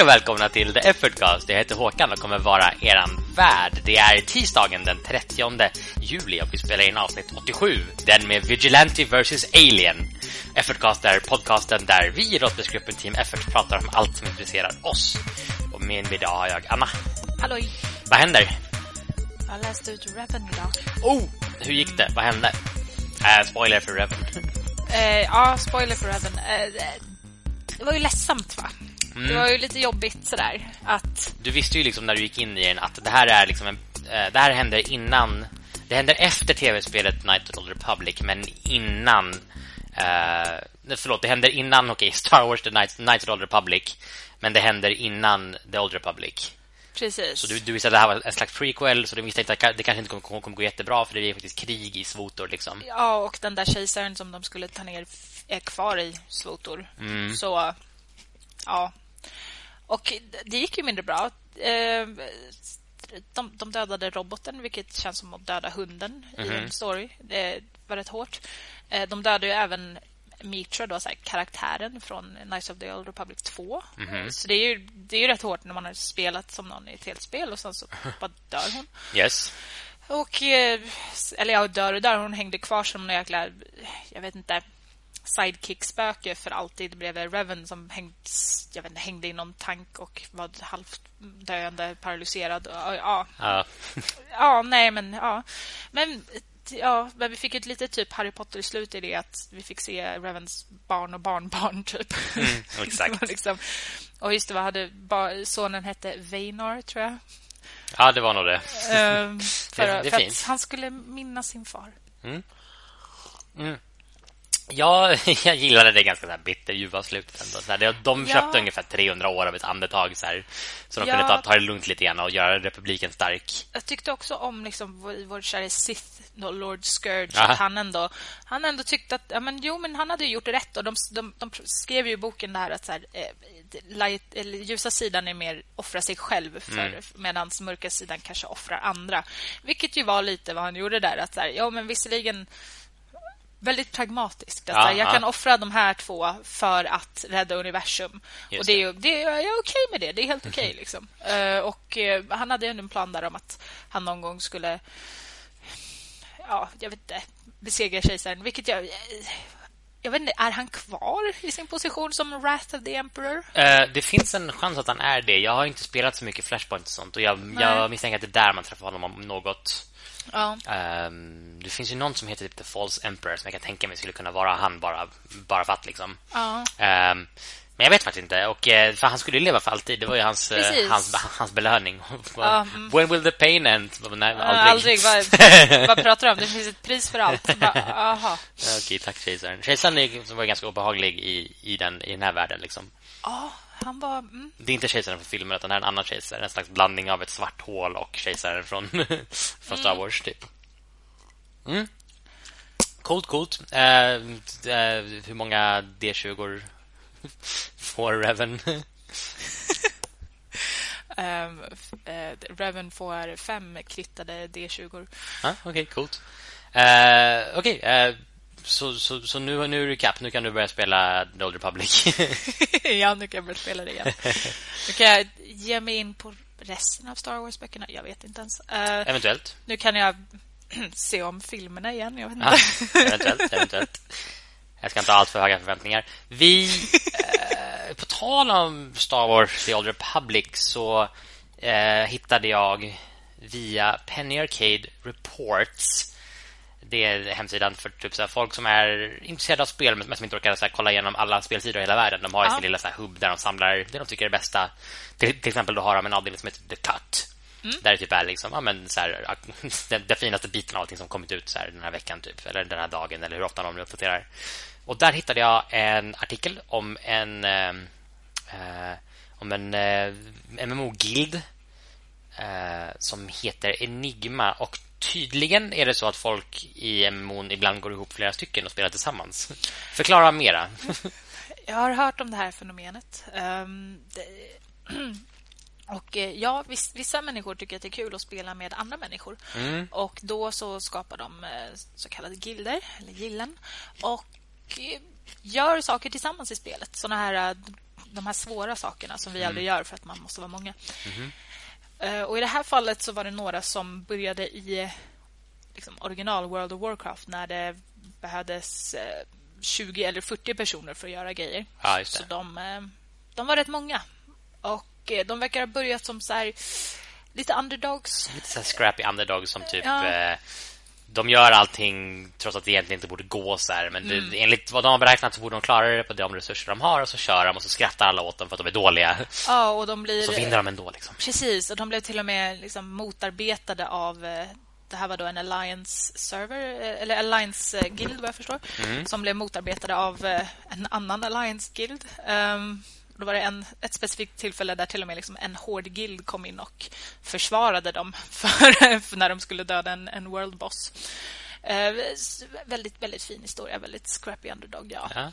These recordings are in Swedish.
Hej och välkomna till The Effortcast. Jag heter Håkan och kommer vara eran värd. Det är tisdagen den 30 juli och vi spelar in avsnitt 87. Den med Vigilante vs Alien. Effortcast är podcasten där vi i rollspelsgruppen Team Effort pratar om allt som intresserar oss. Och med mig idag har jag Anna. Halloj. Vad händer? Jag läste ut Reven idag. Oh, hur gick det? Vad hände? Äh, spoiler för Reven. Eh, ja, spoiler för Reven. Eh, det var ju ledsamt va? Mm. Det var ju lite jobbigt sådär att... Du visste ju liksom när du gick in i den att det här är liksom en, äh, det här händer innan det händer efter tv-spelet Night of the Old Republic men innan äh, förlåt, det händer innan okej, okay, Star Wars The Night, Night of the Old Republic men det händer innan The Old Republic. Precis. Så du, du visste att det här var en slags prequel så du visste inte att det kanske inte kommer, kommer gå jättebra för det är faktiskt krig i Svotor liksom. Ja, och den där kejsaren som de skulle ta ner är kvar i Svotor. Mm. Så ja, och det gick ju mindre bra. Eh, de, de dödade roboten, vilket känns som att döda hunden mm -hmm. i mhm. en story. Det var rätt hårt. Eh, de dödade ju även Mitra, då, så här, karaktären från Knights of the Old Republic 2. Mm -hmm. Så det är, ju, det är ju rätt hårt när man har spelat som någon i ett helt spel och sen så bara dör hon. Yes. Och, eh, eller ja, dör och dör. Hon hängde kvar som någon jäkla, jag vet inte, sidekick-spöke för alltid blev det Reven som hängde, jag vet inte, hängde i någon tank och var halvt döende, paralyserad. Ja. Ja. ja, nej men ja. Men ja, men vi fick ett litet typ Harry Potter-slut i det att vi fick se Revens barn och barnbarn typ. Mm, exakt. liksom. Och just det, vad hade sonen hette Veinar, tror jag. Ja, det var nog det. Um, för, det, det för att han skulle minnas sin far. Mm. Mm. Ja, jag gillade det ganska så här bitterljuva slutet ändå. Så här, de köpte ja. ungefär 300 år av ett andetag så här, så de ja. kunde ta, ta det lugnt lite grann och göra republiken stark. Jag tyckte också om liksom vår, vår kära Sith Lord Scourge att han ändå han ändå tyckte att ja men jo men han hade gjort rätt och de, de, de skrev ju i boken där att så här, eh, light, ljusa sidan är mer offra sig själv för mm. medan mörka sidan kanske offrar andra. Vilket ju var lite vad han gjorde där att så här, ja men visserligen väldigt pragmatiskt. Att ja, jag ja. kan offra de här två för att rädda universum. Just och det är, det är, jag är okej med det. Det är helt okej. Okay, liksom. uh, och uh, han hade en plan där om att han någon gång skulle ja, jag vet inte, besegra kejsaren. Vilket jag... Jag vet inte, är han kvar i sin position som Wrath of the Emperor? Uh, det finns en chans att han är det. Jag har inte spelat så mycket Flashpoint och sånt. Och jag, jag misstänker att det är där man träffar honom om något Ja. Um, det finns ju någon som heter typ The False Emperor som jag kan tänka mig skulle kunna vara han bara, bara för att liksom. Ja. Um, men jag vet faktiskt inte. Och, eh, för han skulle leva för alltid. Det var ju hans, eh, hans, hans belöning. Ja. When will the pain end? Nej, aldrig. aldrig. Vad, vad pratar du om? Det finns ett pris för allt. Okej, okay, tack kejsaren. Kejsaren var ganska obehaglig i, i, den, i den här världen. Liksom. Ja, han var... Mm. Det är inte kejsaren från filmen utan det är en annan kejsare. En slags blandning av ett svart hål och kejsaren från, från Star mm. Wars, typ. Mm. Coolt, coolt. Uh, uh, hur många D20 får Reven? um, uh, Reven får fem krittade D20. Ah, Okej, okay, coolt. Okej, okay, så, så, så nu, nu är du kapp. Nu kan du börja spela The Old Republic. ja, nu kan jag börja spela det igen. Nu kan jag ge mig in på resten av Star Wars-böckerna. Jag vet inte ens. Uh, eventuellt. Nu kan jag se om filmerna igen. Jag vet inte. Ja, eventuellt, eventuellt. Jag ska inte ha allt för höga förväntningar. Vi, eh, på tal om Star Wars The Old Republic så eh, hittade jag via Penny Arcade Reports det är hemsidan för typ så folk som är intresserade av spel men som inte orkar så kolla igenom alla spelsidor i hela världen. De har ja. sin lilla så hubb där de samlar det de tycker är det bästa. Till, till exempel då har de en avdelning som heter The Cut. Mm. Där det typ är liksom, ja, men, så här, den, den, finaste biten av allting som kommit ut så här, den här veckan typ, eller den här dagen eller hur ofta de uppdaterar. Och där hittade jag en artikel om en eh, eh om en eh, MMO-guild eh, som heter Enigma och tydligen är det så att folk i MMO ibland går ihop flera stycken och spelar tillsammans. Förklara mera. Jag har hört om det här fenomenet. Um, det, och eh, ja, vissa människor tycker att det är kul att spela med andra människor. Mm. Och då så skapar de eh, så kallade gilder, eller gillen. Och eh, gör saker tillsammans i spelet. Såna här de här svåra sakerna som vi mm. aldrig gör för att man måste vara många. Mm. Uh, och I det här fallet så var det några som började i liksom, original World of Warcraft när det behövdes uh, eh, 20 eller 40 personer för att göra grejer. Ja, så de, uh, de var rätt många. Och de verkar ha börjat som så här, lite underdogs. Lite så scrappy underdogs som typ... Ja de gör allting trots att det egentligen inte borde gå så här. Men mm. det, enligt vad de har beräknat så borde de klara det på de resurser de har och så kör de och så skrattar alla åt dem för att de är dåliga. Ja, och de blir... Så vinner de ändå liksom. Precis, och de blev till och med liksom motarbetade av eh, det här var då en Alliance server eh, eller Alliance eh, guild vad jag förstår mm. som blev motarbetade av en annan Alliance guild. Um, då var det en, ett specifikt tillfälle där till och med liksom en hård guild kom in och försvarade dem för, för när de skulle döda en, en world boss. Eh, väldigt, väldigt fin historia. Väldigt scrappy underdog, ja. ja.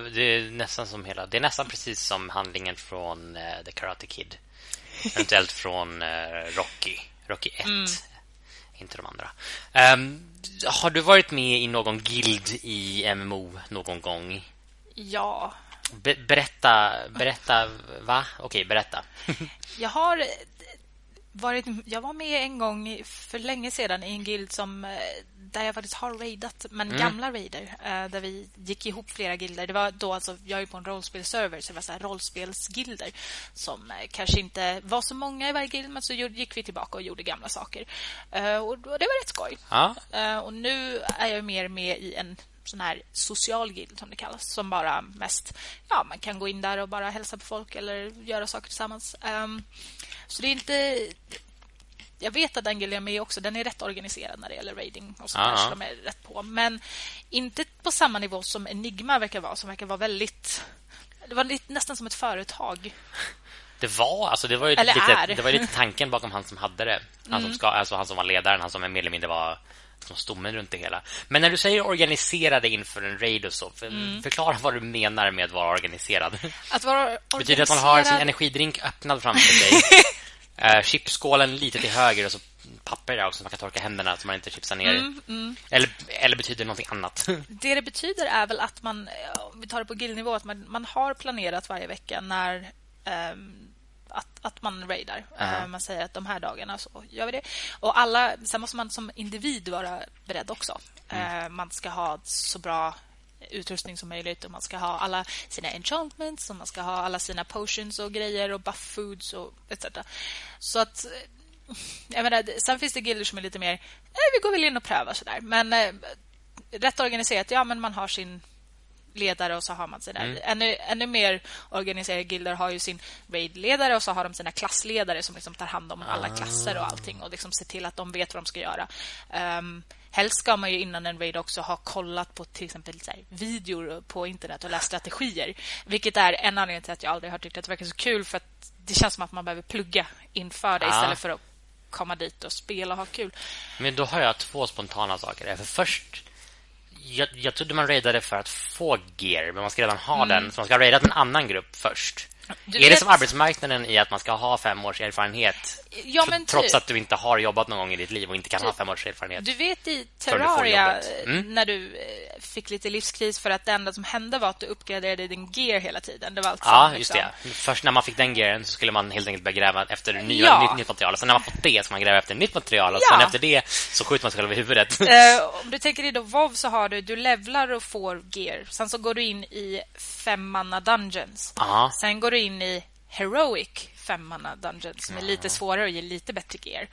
Det är nästan som hela... Det är nästan precis som handlingen från uh, The Karate Kid. Eventuellt från uh, Rocky. Rocky 1. Mm. Inte de andra. Um, har du varit med i någon guild i MMO någon gång? Ja, Be berätta, berätta, va? Okej, berätta. jag har varit, jag var med en gång för länge sedan i en guild som eh, där jag faktiskt har raidat, men mm. gamla raider eh, där vi gick ihop flera gilder. Det var då alltså jag är på en rollspelserver så det var så här rollspelsgilder som eh, kanske inte var så många i varje guild men så gick vi tillbaka och gjorde gamla saker. Och det var rätt skoj. Ja. Och nu är jag mer med i en sån här social guild som det kallas som bara mest ja man kan gå in där och bara hälsa på folk eller göra saker tillsammans. Um, så det är inte jag vet att den gilden är med också. Den är rätt organiserad när det gäller raiding och sånt där, så de är rätt på. Men inte på samma nivå som Enigma verkar vara, som verkar vara väldigt... Det var lite, nästan som ett företag. Det var, alltså det var ju lite, det var lite tanken bakom han som hade det. Han, mm. som ska, alltså han som var ledaren, han som mer eller mindre var som stommen runt det hela. Men när du säger organiserade inför en raid och så, för, mm. förklara vad du menar med att vara organiserad. Att vara organiserad... Betyder att man har sin energidrink öppnad framför sig. uh, chipskålen lite till höger och så papper där också så man kan torka händerna så man inte chipsar ner. Mm, mm. Eller, eller betyder det någonting annat? Det det betyder är väl att man, om vi tar det på guildnivå, att man, man har planerat varje vecka när um, att, att man raidar. -huh. Man säger att de här dagarna så gör vi det. Och alla, sen måste man som individ vara beredd också. Mm. Man ska ha så bra utrustning som möjligt och man ska ha alla sina enchantments och man ska ha alla sina potions och grejer och buff foods och etc. Så att jag menar, sen finns det gilder som är lite mer eh, vi går väl in och prövar sådär. Men eh, rätt organiserat, ja men man har sin ledare och så har man sina... Mm. Ännu, ännu mer organiserade gilder har ju sin raidledare och så har de sina klassledare som liksom tar hand om alla ah. klasser och allting och liksom ser till att de vet vad de ska göra. Um, helst ska man ju innan en raid också ha kollat på till exempel så här, videor på internet och läst strategier. Vilket är en anledning till att jag aldrig har tyckt att det verkar så kul för att det känns som att man behöver plugga inför det ah. istället för att komma dit och spela och ha kul. Men då har jag två spontana saker. För först jag, jag trodde man raidade för att få gear, men man ska redan ha mm. den. Så man ska ha raidat en annan grupp först. Du är vet... det som arbetsmarknaden i att man ska ha fem års erfarenhet ja, men trots att du inte har jobbat någon gång i ditt liv och inte kan du, ha fem års erfarenhet? Du vet i Terraria mm. när du eh, fick lite livskris för att det enda som hände var att du uppgraderade din gear hela tiden. Det var alltså, ja, just liksom... det. Först när man fick den gearen så skulle man helt enkelt börja gräva efter nya, ja. nytt, nytt material. Sen när man fått det så man gräva efter nytt material och ja. sen efter det så skjuter man sig själv i huvudet. Uh, om du tänker dig då WoW så har du du levlar och får gear. Sen så går du in i femmanna dungeons. Aha. Sen går du in i Heroic femmanna dungeons som är lite svårare och ger lite bättre gear.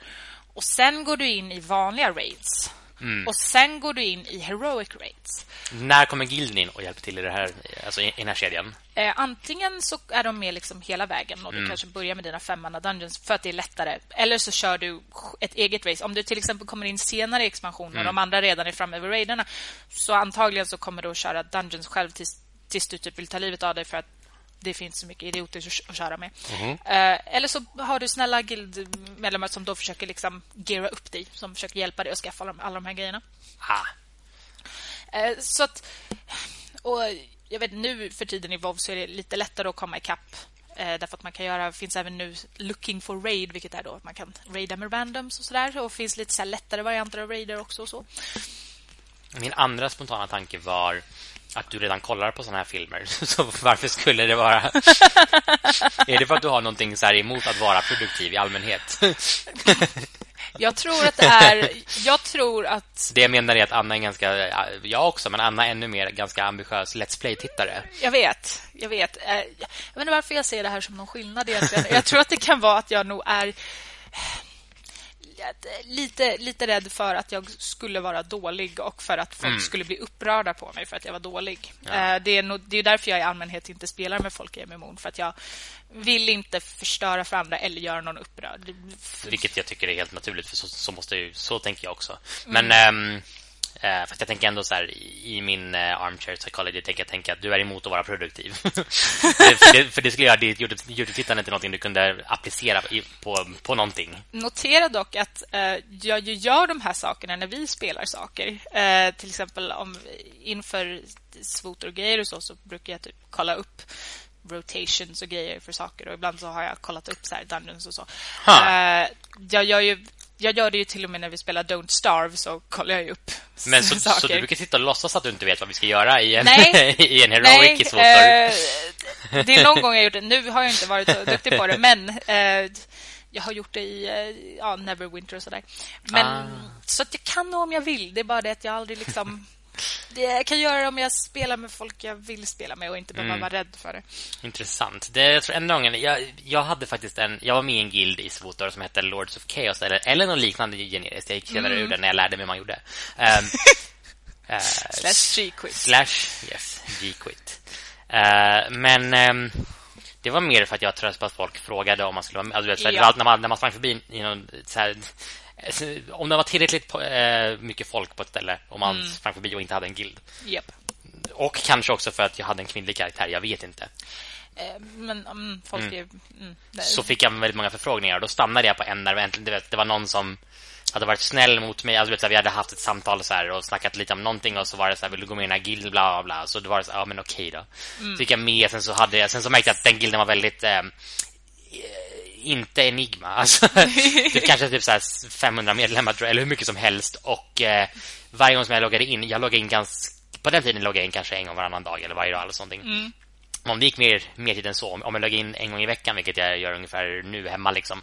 Och sen går du in i vanliga raids. Mm. Och sen går du in i heroic raids. När kommer gilden in och hjälper till i det här alltså i, den här kedjan? Eh, antingen så är de med liksom hela vägen och du mm. kanske börjar med dina femmanna dungeons för att det är lättare. Eller så kör du ett eget race. Om du till exempel kommer in senare i expansionen mm. och de andra redan är framme över raiderna så antagligen så kommer du att köra dungeons själv tills, tills du typ vill ta livet av dig för att det finns så mycket idioter att köra med. Mm. Eller så har du snälla guildmedlemmar som då försöker liksom geara upp dig, som försöker hjälpa dig att skaffa alla, alla de här grejerna. Ah. Så att och jag vet nu för tiden i WoW så är det lite lättare att komma ikapp eh, därför att man kan göra finns även nu looking for raid vilket är då att man kan raida med randoms och sådär och finns lite så lättare varianter av raider också och så. Min andra spontana tanke var att du redan kollar på såna här filmer. Så varför skulle det vara... är det för att du har någonting så emot att vara produktiv i allmänhet? Jag tror att det är... Jag tror att... Det jag menar är att Anna är ganska... Jag också, men Anna är ännu mer ganska ambitiös Let's Play-tittare. Jag vet, jag vet. Eh, jag vet inte varför jag ser det här som någon skillnad egentligen. Jag tror att det kan vara att jag nog är lite, lite rädd för att jag skulle vara dålig och för att folk mm. skulle bli upprörda på mig för att jag var dålig. Ja. Eh, det, är nog, det är därför jag i allmänhet inte spelar med folk i MMO. För att jag vill inte förstöra för andra eller göra någon upprörd. Vilket jag tycker är helt naturligt, för så, så måste ju, så tänker jag också. Men... Mm. Um Eh, fast jag tänker ändå så här i min eh, armchair psychology tänker jag tänka att du är emot att vara produktiv. för, det, för det skulle göra ditt YouTube-tittande till någonting du kunde applicera i, på, på någonting. Notera dock att eh, jag ju gör de här sakerna när vi spelar saker. Eh, till exempel om inför svotor och grejer och så, så brukar jag typ kolla upp rotations och grejer för saker. Och ibland så har jag kollat upp så här dungeons och så. Huh. Eh, jag gör ju jag gör det ju till och med när vi spelar Don't Starve så kollar jag upp Men så, saker. så du brukar sitta och låtsas att du inte vet vad vi ska göra i en, nej, i en heroic i eh, Det är någon gång jag gjort det. Nu har jag inte varit så duktig på det, men eh, jag har gjort det i eh, ja, Neverwinter och sådär. Men ah. så att jag kan om jag vill. Det är bara det att jag aldrig liksom det jag kan göra om jag spelar med folk jag vill spela med och inte behöva mm. vara rädd för det. Intressant. Det jag tror en gången jag, jag hade faktiskt en jag var med i en guild i Svotor som hette Lords of Chaos eller eller någon liknande generiskt. Jag gick senare mm. ur det när jag lärde mig hur man gjorde. Um, uh, slash G-quit. Slash yes, G-quit. Uh, men um, det var mer för att jag tröst på att folk frågade om man skulle vara med. Alltså, ja. när man när man sprang förbi i någon så här, om det var tillräckligt på, eh, mycket folk på ett ställe om man mm. sprang förbi och inte hade en guild. Yep. Och kanske också för att jag hade en kvinnlig karaktär, jag vet inte. Eh, men um, folk mm. Är, mm, Så fick jag väldigt många förfrågningar då stannade jag på en där äntligen, vet, det var någon som hade varit snäll mot mig. Alltså, vet, vi hade haft ett samtal så här, och snackat lite om någonting och så var det så här, vill du gå med i den här gilden bla bla bla. Så det var så ja men okej då. Mm. fick jag med sen så hade jag sen så märkte jag att den gilden var väldigt eh, inte Enigma. Alltså, typ kanske typ så 500 medlemmar tror jag, eller hur mycket som helst. Och eh, varje gång som jag loggade in, jag loggade in ganska... På den tiden loggade jag in kanske en gång varannan dag eller varje dag eller sånt. Mm. Om det gick mer, mer tid än så, om jag loggade in en gång i veckan, vilket jag gör ungefär nu hemma liksom.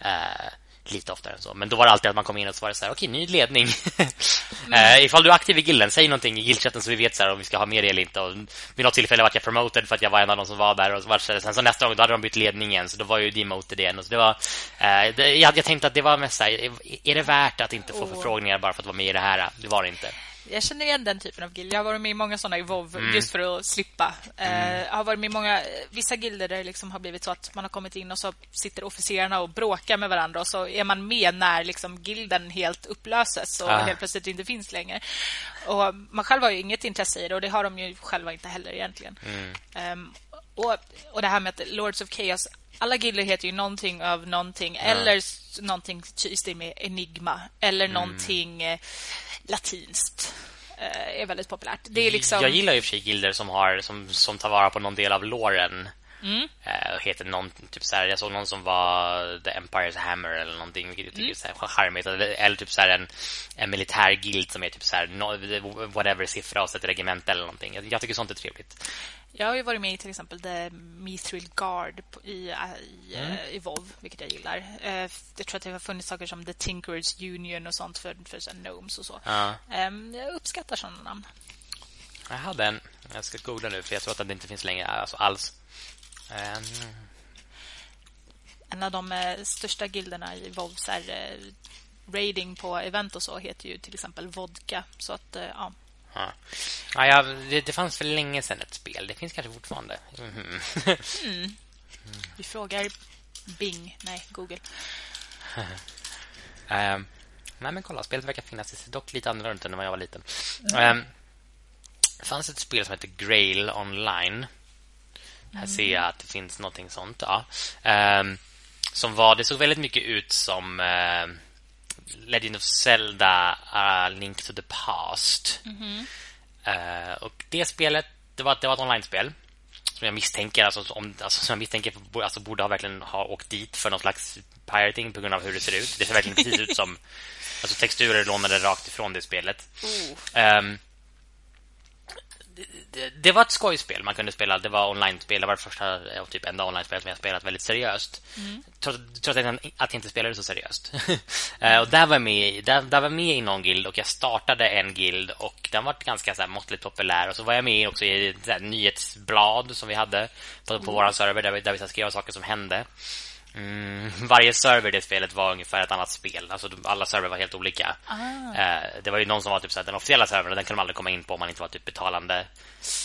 Eh, lite oftare än så. Men då var det alltid att man kom in och så var det så här, okej, ny ledning. mm. uh, ifall du är aktiv i gilden, säg någonting i guildchatten så vi vet så här, om vi ska ha med det eller inte. Och vid något tillfälle var jag promoted för att jag var en av de som var där. Och så var det, sen så nästa gång då hade de bytt ledning igen, så då var jag ju demoted igen. Och så det var, uh, det, jag, jag tänkte att det var mest så här, är, är det värt att inte få oh. förfrågningar bara för att vara med i det här? Det var det inte jag känner igen den typen av guild. Jag har varit med i många sådana i WoW mm. just för att slippa. Mm. Uh, jag har varit med i många vissa gilder där det liksom har blivit så att man har kommit in och så sitter officerarna och bråkar med varandra och så är man med när liksom gilden helt upplöses och ah. helt plötsligt inte finns längre. Och man själv har ju inget intresse i det och det har de ju själva inte heller egentligen. Mm. Um, och, och det här med att Lords of Chaos alla gilder heter ju någonting av någonting ja. eller någonting i stil med enigma eller mm. någonting eh, latinskt eh, är väldigt populärt. Det är liksom... Jag gillar ju för sig gilder som, har, som, som tar vara på någon del av låren. Mm. Uh, heter någon typ så här, jag såg någon som var The Empire's Hammer eller någonting vilket jag tycker mm. är så här charmigt eller, eller typ så här en, en militär guild som är typ så här no, whatever siffra och ett regemente eller någonting. Jag, jag, tycker sånt är trevligt. Jag har ju varit med i till exempel The Mithril Guard i, i, mm. i WoW, vilket jag gillar. Uh, jag tror att det har funnits saker som The Tinkerers Union och sånt för, för så gnomes och så. Ja. Um, jag uppskattar sådana namn. Jag hade en, jag ska googla nu för jag tror att det inte finns längre alltså alls. Um. En av de eh, största gilderna i WoW är eh, raiding på event och så heter ju till exempel Vodka. Så att, eh, ja. Ja. Ja, ja det, det, fanns för länge sedan ett spel. Det finns kanske fortfarande. Mm. mm. Vi frågar Bing. Nej, Google. um, nej, men kolla. Spelet verkar finnas. Det ser dock lite annorlunda än när jag var liten. Mm. Um, det fanns ett spel som heter Grail Online. Här ser jag att det finns någonting sånt. Ja. Um, som var, det såg väldigt mycket ut som... Uh, Legend of Zelda uh, Link to the Past. Mm -hmm. uh, och det spelet det var, det var ett online-spel som jag misstänker alltså, om, alltså, som jag misstänker alltså, borde ha verkligen ha åkt dit för någon slags pirating på grund av hur det ser ut. Det ser verkligen precis ut som Alltså texturer lånade rakt ifrån det spelet. Oh. Um, det, det, var ett skojspel man kunde spela. Det var online-spel. Det var det första och typ enda online-spel som jag spelat väldigt seriöst. Mm. Trots, trots att, jag, att jag inte spelade så seriöst. uh, och där var jag med, där, där var med i någon guild och jag startade en guild och den var ganska så här, måttligt populär. Och så var jag med också i ett nyhetsblad som vi hade på, på mm. vår server där vi, där vi skrev saker som hände. Mm, varje server i det spelet var ungefär ett annat spel. Alltså alla server var helt olika. Ah. Eh, det var ju någon som var typ så här, den officiella servern, den kunde man aldrig komma in på om man inte var typ betalande.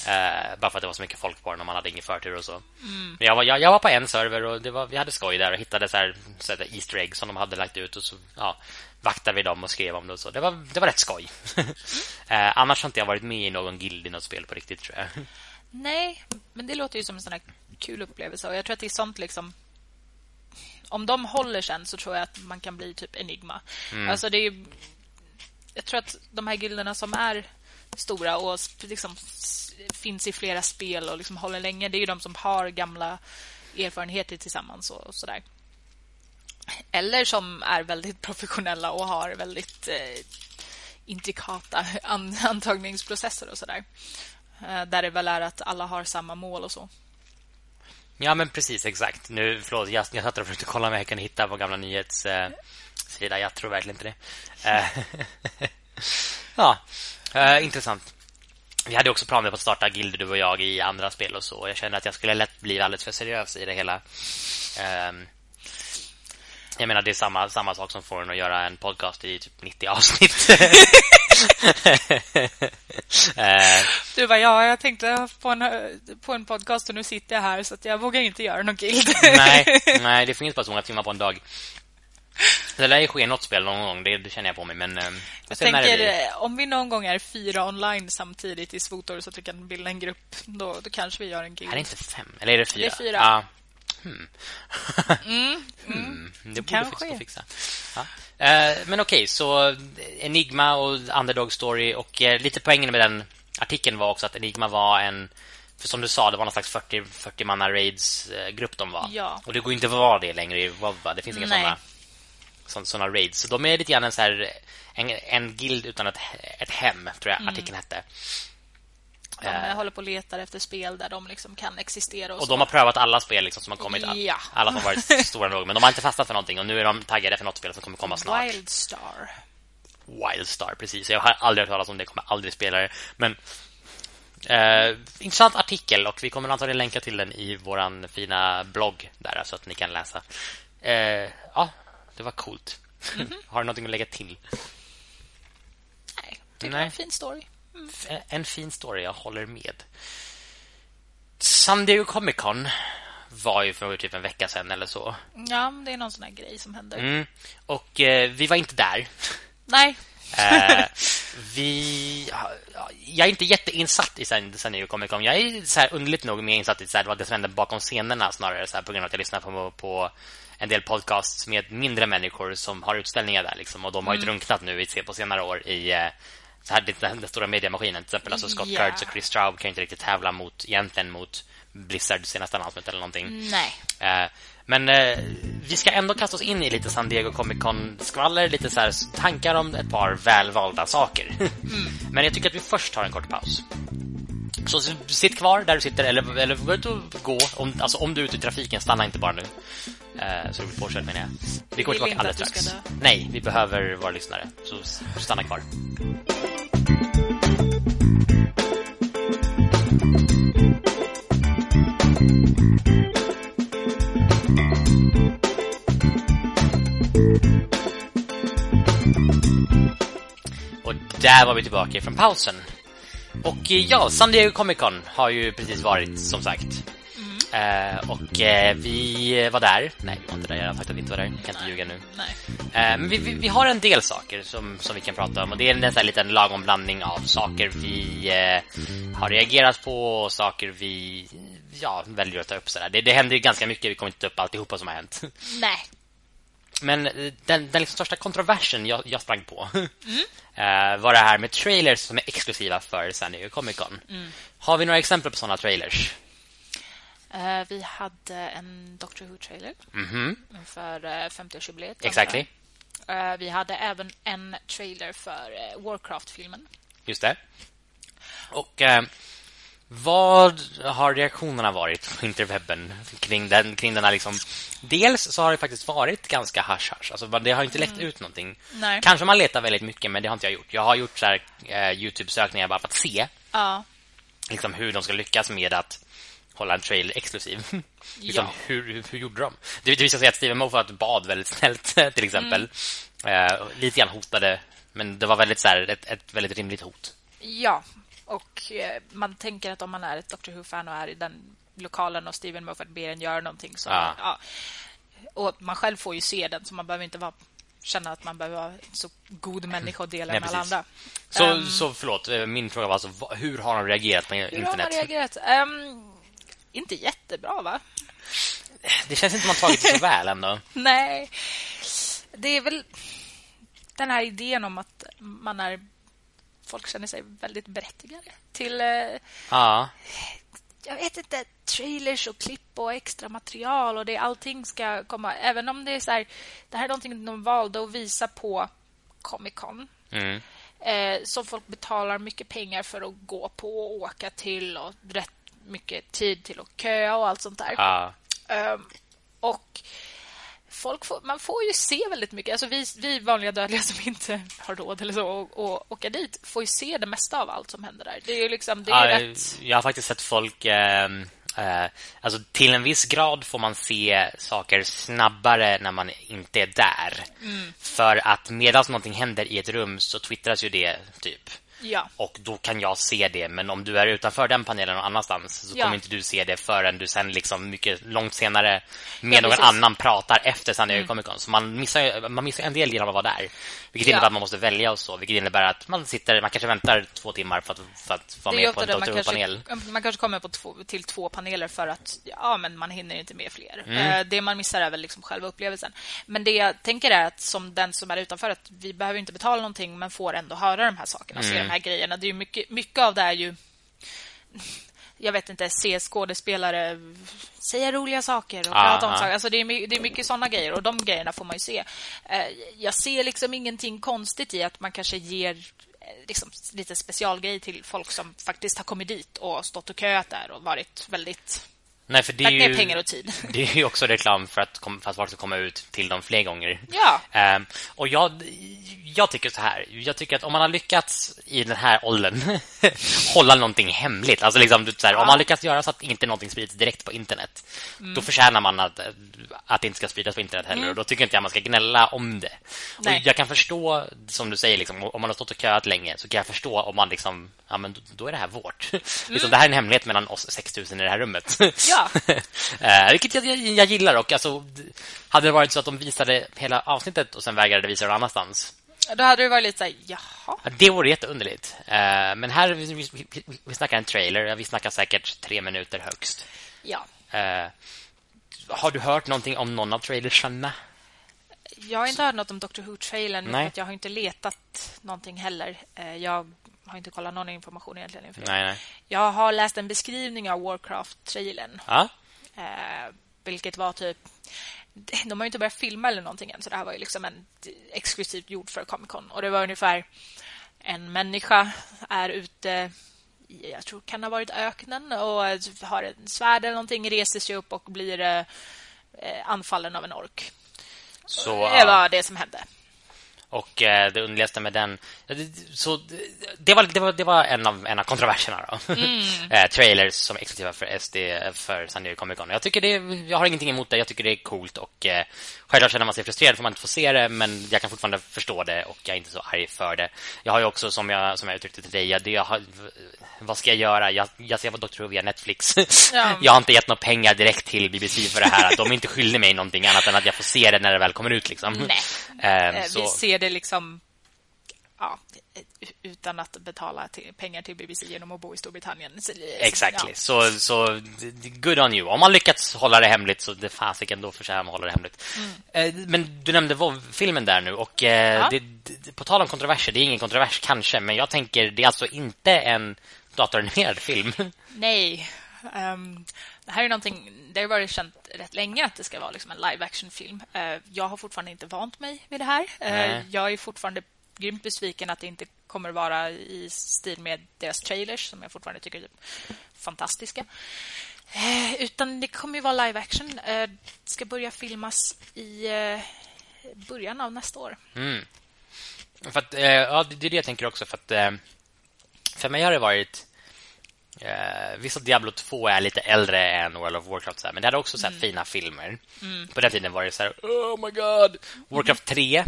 Eh, bara för att det var så mycket folk på den och man hade ingen förtur och så. Mm. Men jag var, jag, jag, var på en server och det var, vi hade skoj där och hittade så här, så här Easter eggs som de hade lagt ut och så ja, vaktade vi dem och skrev om det och så. Det var, det var rätt skoj. eh, annars har inte jag varit med i någon guild i något spel på riktigt tror jag. Nej, men det låter ju som en sån här kul upplevelse och jag tror att det är sånt liksom om de håller sen så tror jag att man kan bli typ Enigma. Mm. Alltså det är, jag tror att de här gilderna som är stora och liksom finns i flera spel och liksom håller länge, det är ju de som har gamla erfarenheter tillsammans och, och sådär. Eller som är väldigt professionella och har väldigt eh, intrikata an antagningsprocesser och sådär. Eh, där det väl är att alla har samma mål och så. Ja, men precis, exakt. Nu, förlåt, jag, jag satt och försökte kolla om jag kan hitta på gamla nyhetssida. Eh, jag tror verkligen inte det. Eh, ja, eh, intressant. Vi hade också planer på att starta Gilder, du och jag, i andra spel och så. Jag kände att jag skulle lätt bli alldeles för seriös i det hela. Eh, jag menar, det är samma, samma sak som får en att göra en podcast i typ 90 avsnitt. Eh. du bara, ja, jag tänkte på en, på en podcast och nu sitter jag här så att jag vågar inte göra någon guild. nej, nej, det finns bara så många timmar på en dag. Det lär ju ske något spel någon gång, det, det känner jag på mig. Men, eh, jag tänker, eh, om vi någon gång är fyra online samtidigt i Svotor så att vi kan bilda en grupp, då, då kanske vi gör en guild. Är det inte fem? Eller är det fyra? Det är fyra. Ja. Hmm. mm, mm. hmm. Det borde Kanske. fixa. Ja. Eh, men okej, okay, så Enigma och Underdog Story och eh, lite poängen med den artikeln var också att Enigma var en för som du sa, det var någon slags 40, 40 manna raids eh, grupp de var. Ja. Och det går inte att vara det längre i WoW. Det finns inga sådana såna raids. Så de är lite grann en så här en, en guild utan ett, ett hem, tror jag mm. artikeln hette. De eh. håller på och letar efter spel där de liksom kan existera. Och, och de har prövat alla spel liksom som har kommit. Ja. Alla som varit stora nog. Men de har inte fastnat för någonting. Och nu är de taggade för något spel som kommer komma snart. Wildstar. Wildstar, precis. Jag har aldrig hört talas om det. Jag kommer aldrig spela det. Men eh, intressant artikel. Och vi kommer antagligen länka till den i vår fina blogg där. Så att ni kan läsa. Eh, ja, det var coolt. Mm -hmm. har du någonting att lägga till? Nej, det var en fin story. En fin story, jag håller med. San Diego Comic Con var ju för typ en vecka sedan eller så. Ja, det är någon sån här grej som händer. Mm. Och eh, vi var inte där. Nej. eh, vi jag är inte jätteinsatt i San, Diego Comic Con. Jag är så här underligt nog mer insatt i så här, vad det som händer bakom scenerna snarare så här, på grund av att jag lyssnar på, på en del podcasts med mindre människor som har utställningar där liksom och de har ju mm. drunknat nu i på senare år i eh, så här, den, den stora mediemaskinen till exempel alltså Scott yeah. Kurtz och Chris Straub kan inte riktigt tävla mot egentligen mot Blizzard senaste announcement eller någonting. Nej. Eh, men eh, vi ska ändå kasta oss in i lite San Diego Comic Con skvaller, lite så här, tankar om ett par välvalda saker. Mm. Men jag tycker att vi först tar en kort paus. Så sitt kvar där du sitter eller, eller gå ut och gå. Om, alltså, om du är ute i trafiken, stanna inte bara nu. Uh, så du blir påkörd menar jag. Vi kommer tillbaka alldeles strax. Nej, vi behöver våra lyssnare. Så stanna kvar. Och där var vi tillbaka från pausen. Och eh, ja, San Diego Comic Con har ju precis varit, som sagt. Uh, och uh, vi var där. Nej, vi var inte där. Jag har vi inte var där. Jag kan inte ljuga nu. Uh, men vi, vi, vi, har en del saker som, som vi kan prata om. Och det är en sån liten lagom blandning av saker vi har reagerat på och saker vi ja, väljer att ta upp. Sådär. Det, det händer ganska mycket. Vi kommer inte ta upp alltihopa som har hänt. Nej. Men den, den liksom största kontroversen jag, jag sprang på mm. var det här med trailers som är exklusiva för San Diego Comic Con. Mm. Har vi några exempel på sådana trailers? Uh, vi hade en Doctor Who-trailer mm -hmm. för uh, 50-årsjubileet. Exactly. Uh, vi hade även en trailer för Warcraft-filmen. Just det. Och vad har reaktionerna varit på interwebben kring den, kring den här liksom... Dels så har det faktiskt varit ganska hash-hash. Alltså, det har inte läckt mm. ut någonting. Nej. Kanske man letar väldigt mycket, men det har inte jag gjort. Jag har gjort så här, Youtube-sökningar bara för att se ja. liksom, hur de ska lyckas med att hålla en trailer exklusiv. liksom, ja. hur, hur gjorde de? Det, det visade sig att Steven Moffat bad väldigt snällt till exempel. Mm. Uh, lite grann hotade, men det var väldigt så här, ett, ett väldigt rimligt hot. Ja, och eh, man tänker att om man är ett Doctor Who-fan och är i den lokalen och Steven Moffat ber en göra någonting så... Ja. ja. Och man själv får ju se den, så man behöver inte vara känna att man behöver vara så god människa och dela Nej, med alla andra. Så, um, så förlåt, eh, min fråga var alltså, hur har de reagerat på internet? Hur har de reagerat? Um, inte jättebra, va? Det känns inte man tagit det så väl ändå. Nej. Det är väl den här idén om att man är folk känner sig väldigt berättigade till eh, ja. jag vet inte trailers och klipp och extra material och det allting ska komma även om det är så här, det här är någonting de valde att visa på Comic Con. Mm. Eh, som folk betalar mycket pengar för att gå på och åka till och rätt mycket tid till att köa och allt sånt där. Ja. Um, och folk får, man får ju se väldigt mycket. Alltså vi, vi vanliga dödliga som inte har råd eller så och, och åka dit får ju se det mesta av allt som händer där. Det är ju liksom det är ja, rätt. Jag har faktiskt sett folk eh, eh, alltså till en viss grad får man se saker snabbare när man inte är där. Mm. För att medan någonting händer i ett rum så twittras ju det typ Ja. Och då kan jag se det Men om du är utanför den panelen någon annanstans Så ja. kommer inte du se det förrän du sen liksom mycket långt senare Med ja, någon annan pratar efter San Diego mm. Comic Con Så man missar, man missar en del genom att vara där Vilket innebär att man måste välja och så Vilket innebär att man sitter Man kanske väntar två timmar för att, för att vara med på en Doctor panel Man kanske kommer på två, till två paneler för att Ja, men man hinner inte med fler mm. Eh, det man missar är väl liksom själva upplevelsen Men det jag tänker är att som den som är utanför Att vi behöver inte betala någonting Men får ändå höra de här sakerna mm. De här grejerna Det är mycket, mycket av det är ju jag vet inte, se skådespelare säga roliga saker och prata om saker. Alltså det, är, det är mycket såna grejer och de grejerna får man ju se. Eh, jag ser liksom ingenting konstigt i att man kanske ger eh, liksom lite specialgrej till folk som faktiskt har kommit dit och stått och köat där och varit väldigt Nej, för det är ju, pengar och tid. Det är ju också reklam för att, för att folk ska komma ut till dem fler gånger. Ja. Um, och jag, jag tycker så här. Jag tycker att om man har lyckats i den här åldern hålla någonting hemligt. Alltså liksom, så här, ja. Om man lyckas göra så att inte någonting sprids direkt på internet. Mm. Då förtjänar man att, att det inte ska spridas på internet heller. Mm. Och då tycker inte jag man ska gnälla om det. Och jag kan förstå, som du säger, liksom, om man har stått och köat länge så kan jag förstå om man liksom, ja men då är det här vårt. Mm. liksom, det här är en hemlighet mellan oss 6000 i det här rummet. Ja. Uh, vilket jag, jag, gillar. Och alltså, hade det varit så att de visade hela avsnittet och sen vägrade visa det annanstans då hade det varit lite så här, jaha. Det vore jätteunderligt. Uh, men här, vi, vi, vi snackar en trailer. Vi snackar säkert tre minuter högst. Ja. Uh, har du hört någonting om någon av trailersarna? Jag har inte hört något om Doctor Who-trailern. För jag har inte letat någonting heller. Uh, jag har inte kollat någon information egentligen inför nej, nej. Jag har läst en beskrivning av Warcraft-trailern. Ja. vilket var typ de har ju inte börjat filma eller någonting än så det här var ju liksom en exklusivt gjord för Comic Con och det var ungefär en människa är ute jag tror kan ha varit öknen och har en svärd eller någonting reser sig upp och blir eh, anfallen av en ork. Så, det var det som hände. Och eh, det underligaste med den så det var det var det var en av en av kontroverserna då. Mm. eh, trailers som exklusiva för SD för San Diego Comic Con. Jag tycker det jag har ingenting emot det. Jag tycker det är coolt och eh, självklart känner man sig frustrerad för man inte får se det, men jag kan fortfarande förstå det och jag är inte så arg för det. Jag har ju också som jag som jag uttryckte till dig, det jag har, vad ska jag göra? Jag, jag ser på Dr. Who via Netflix. Ja. jag har inte gett några pengar direkt till BBC för det här. De är inte skyldiga mig någonting annat än att jag får se det när det väl kommer ut liksom. Nej. Eh, så. Vi ser det liksom ja, utan att betala till, pengar till BBC genom att bo i Storbritannien. Exactly. Ja. Så, så good on you. Om man lyckats hålla det hemligt så det fasiken då försöker man hålla det hemligt. Mm. Eh, men du nämnde filmen där nu och eh, ja. det, på tal om kontroverser, det är ingen kontrovers kanske, men jag tänker det är alltså inte en datoranimerad film. Nej. Um, det här är någonting, det har varit känt rätt länge att det ska vara liksom en live action-film. Uh, jag har fortfarande inte vant mig vid det här. Uh, jag är fortfarande grymt besviken att det inte kommer vara i stil med deras trailers som jag fortfarande tycker är fantastiska. Uh, utan det kommer ju vara live action. Det ska börja filmas i början av nästa år. Mm. För att, ja, det är det jag tänker också. För, att, för mig har det varit Eh, visst att Diablo 2 är lite äldre än World of Warcraft så här, men det hade också så här, mm. fina filmer. Mm. På den tiden var det så här oh my god. Warcraft 3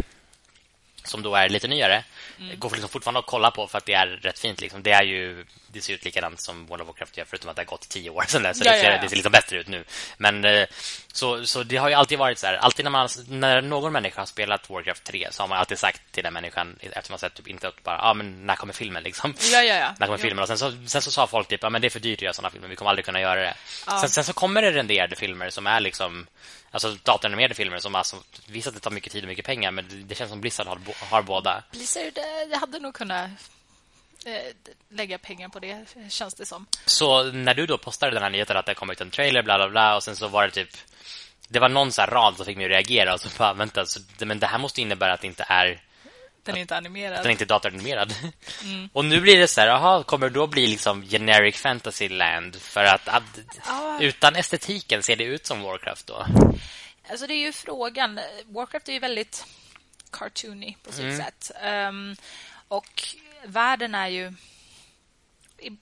som då är lite nyare mm. går liksom fortfarande att kolla på för att det är rätt fint liksom. Det är ju det ser ut likadant som World of Warcraft gör förutom att det har gått tio år sedan så ja, det, ser, ja, ja. det ser liksom bättre ut nu. Men eh, så, så det har ju alltid varit så här alltid när man när någon människa har spelat Warcraft 3 så har man alltid sagt till den människan efter man sett typ inte bara ja ah, men när kommer filmen liksom. Ja ja ja. när kommer filmen och sen så sen så sa folk typ ja ah, men det är för dyrt att göra såna filmer. Vi kommer aldrig kunna göra det. Sen, sen så kommer det renderade filmer som är liksom Alltså datoranimerade filmer som alltså, visst att det tar mycket tid och mycket pengar men det känns som Blizzard har, har båda. Blizzard det hade nog kunnat eh, lägga pengar på det känns det som. Så när du då postade den här nyheten att det kom ut en trailer bla bla bla och sen så var det typ det var någon så rad som fick mig att reagera och så bara vänta så, men det här måste innebära att det inte är den är inte animerad. Den är inte datoranimerad. Mm. Och nu blir det så här, aha, kommer det då bli liksom generic fantasy land för att, att ah. utan estetiken ser det ut som Warcraft då? Alltså det är ju frågan. Warcraft är ju väldigt cartoony på sitt mm. sätt. Um, och världen är ju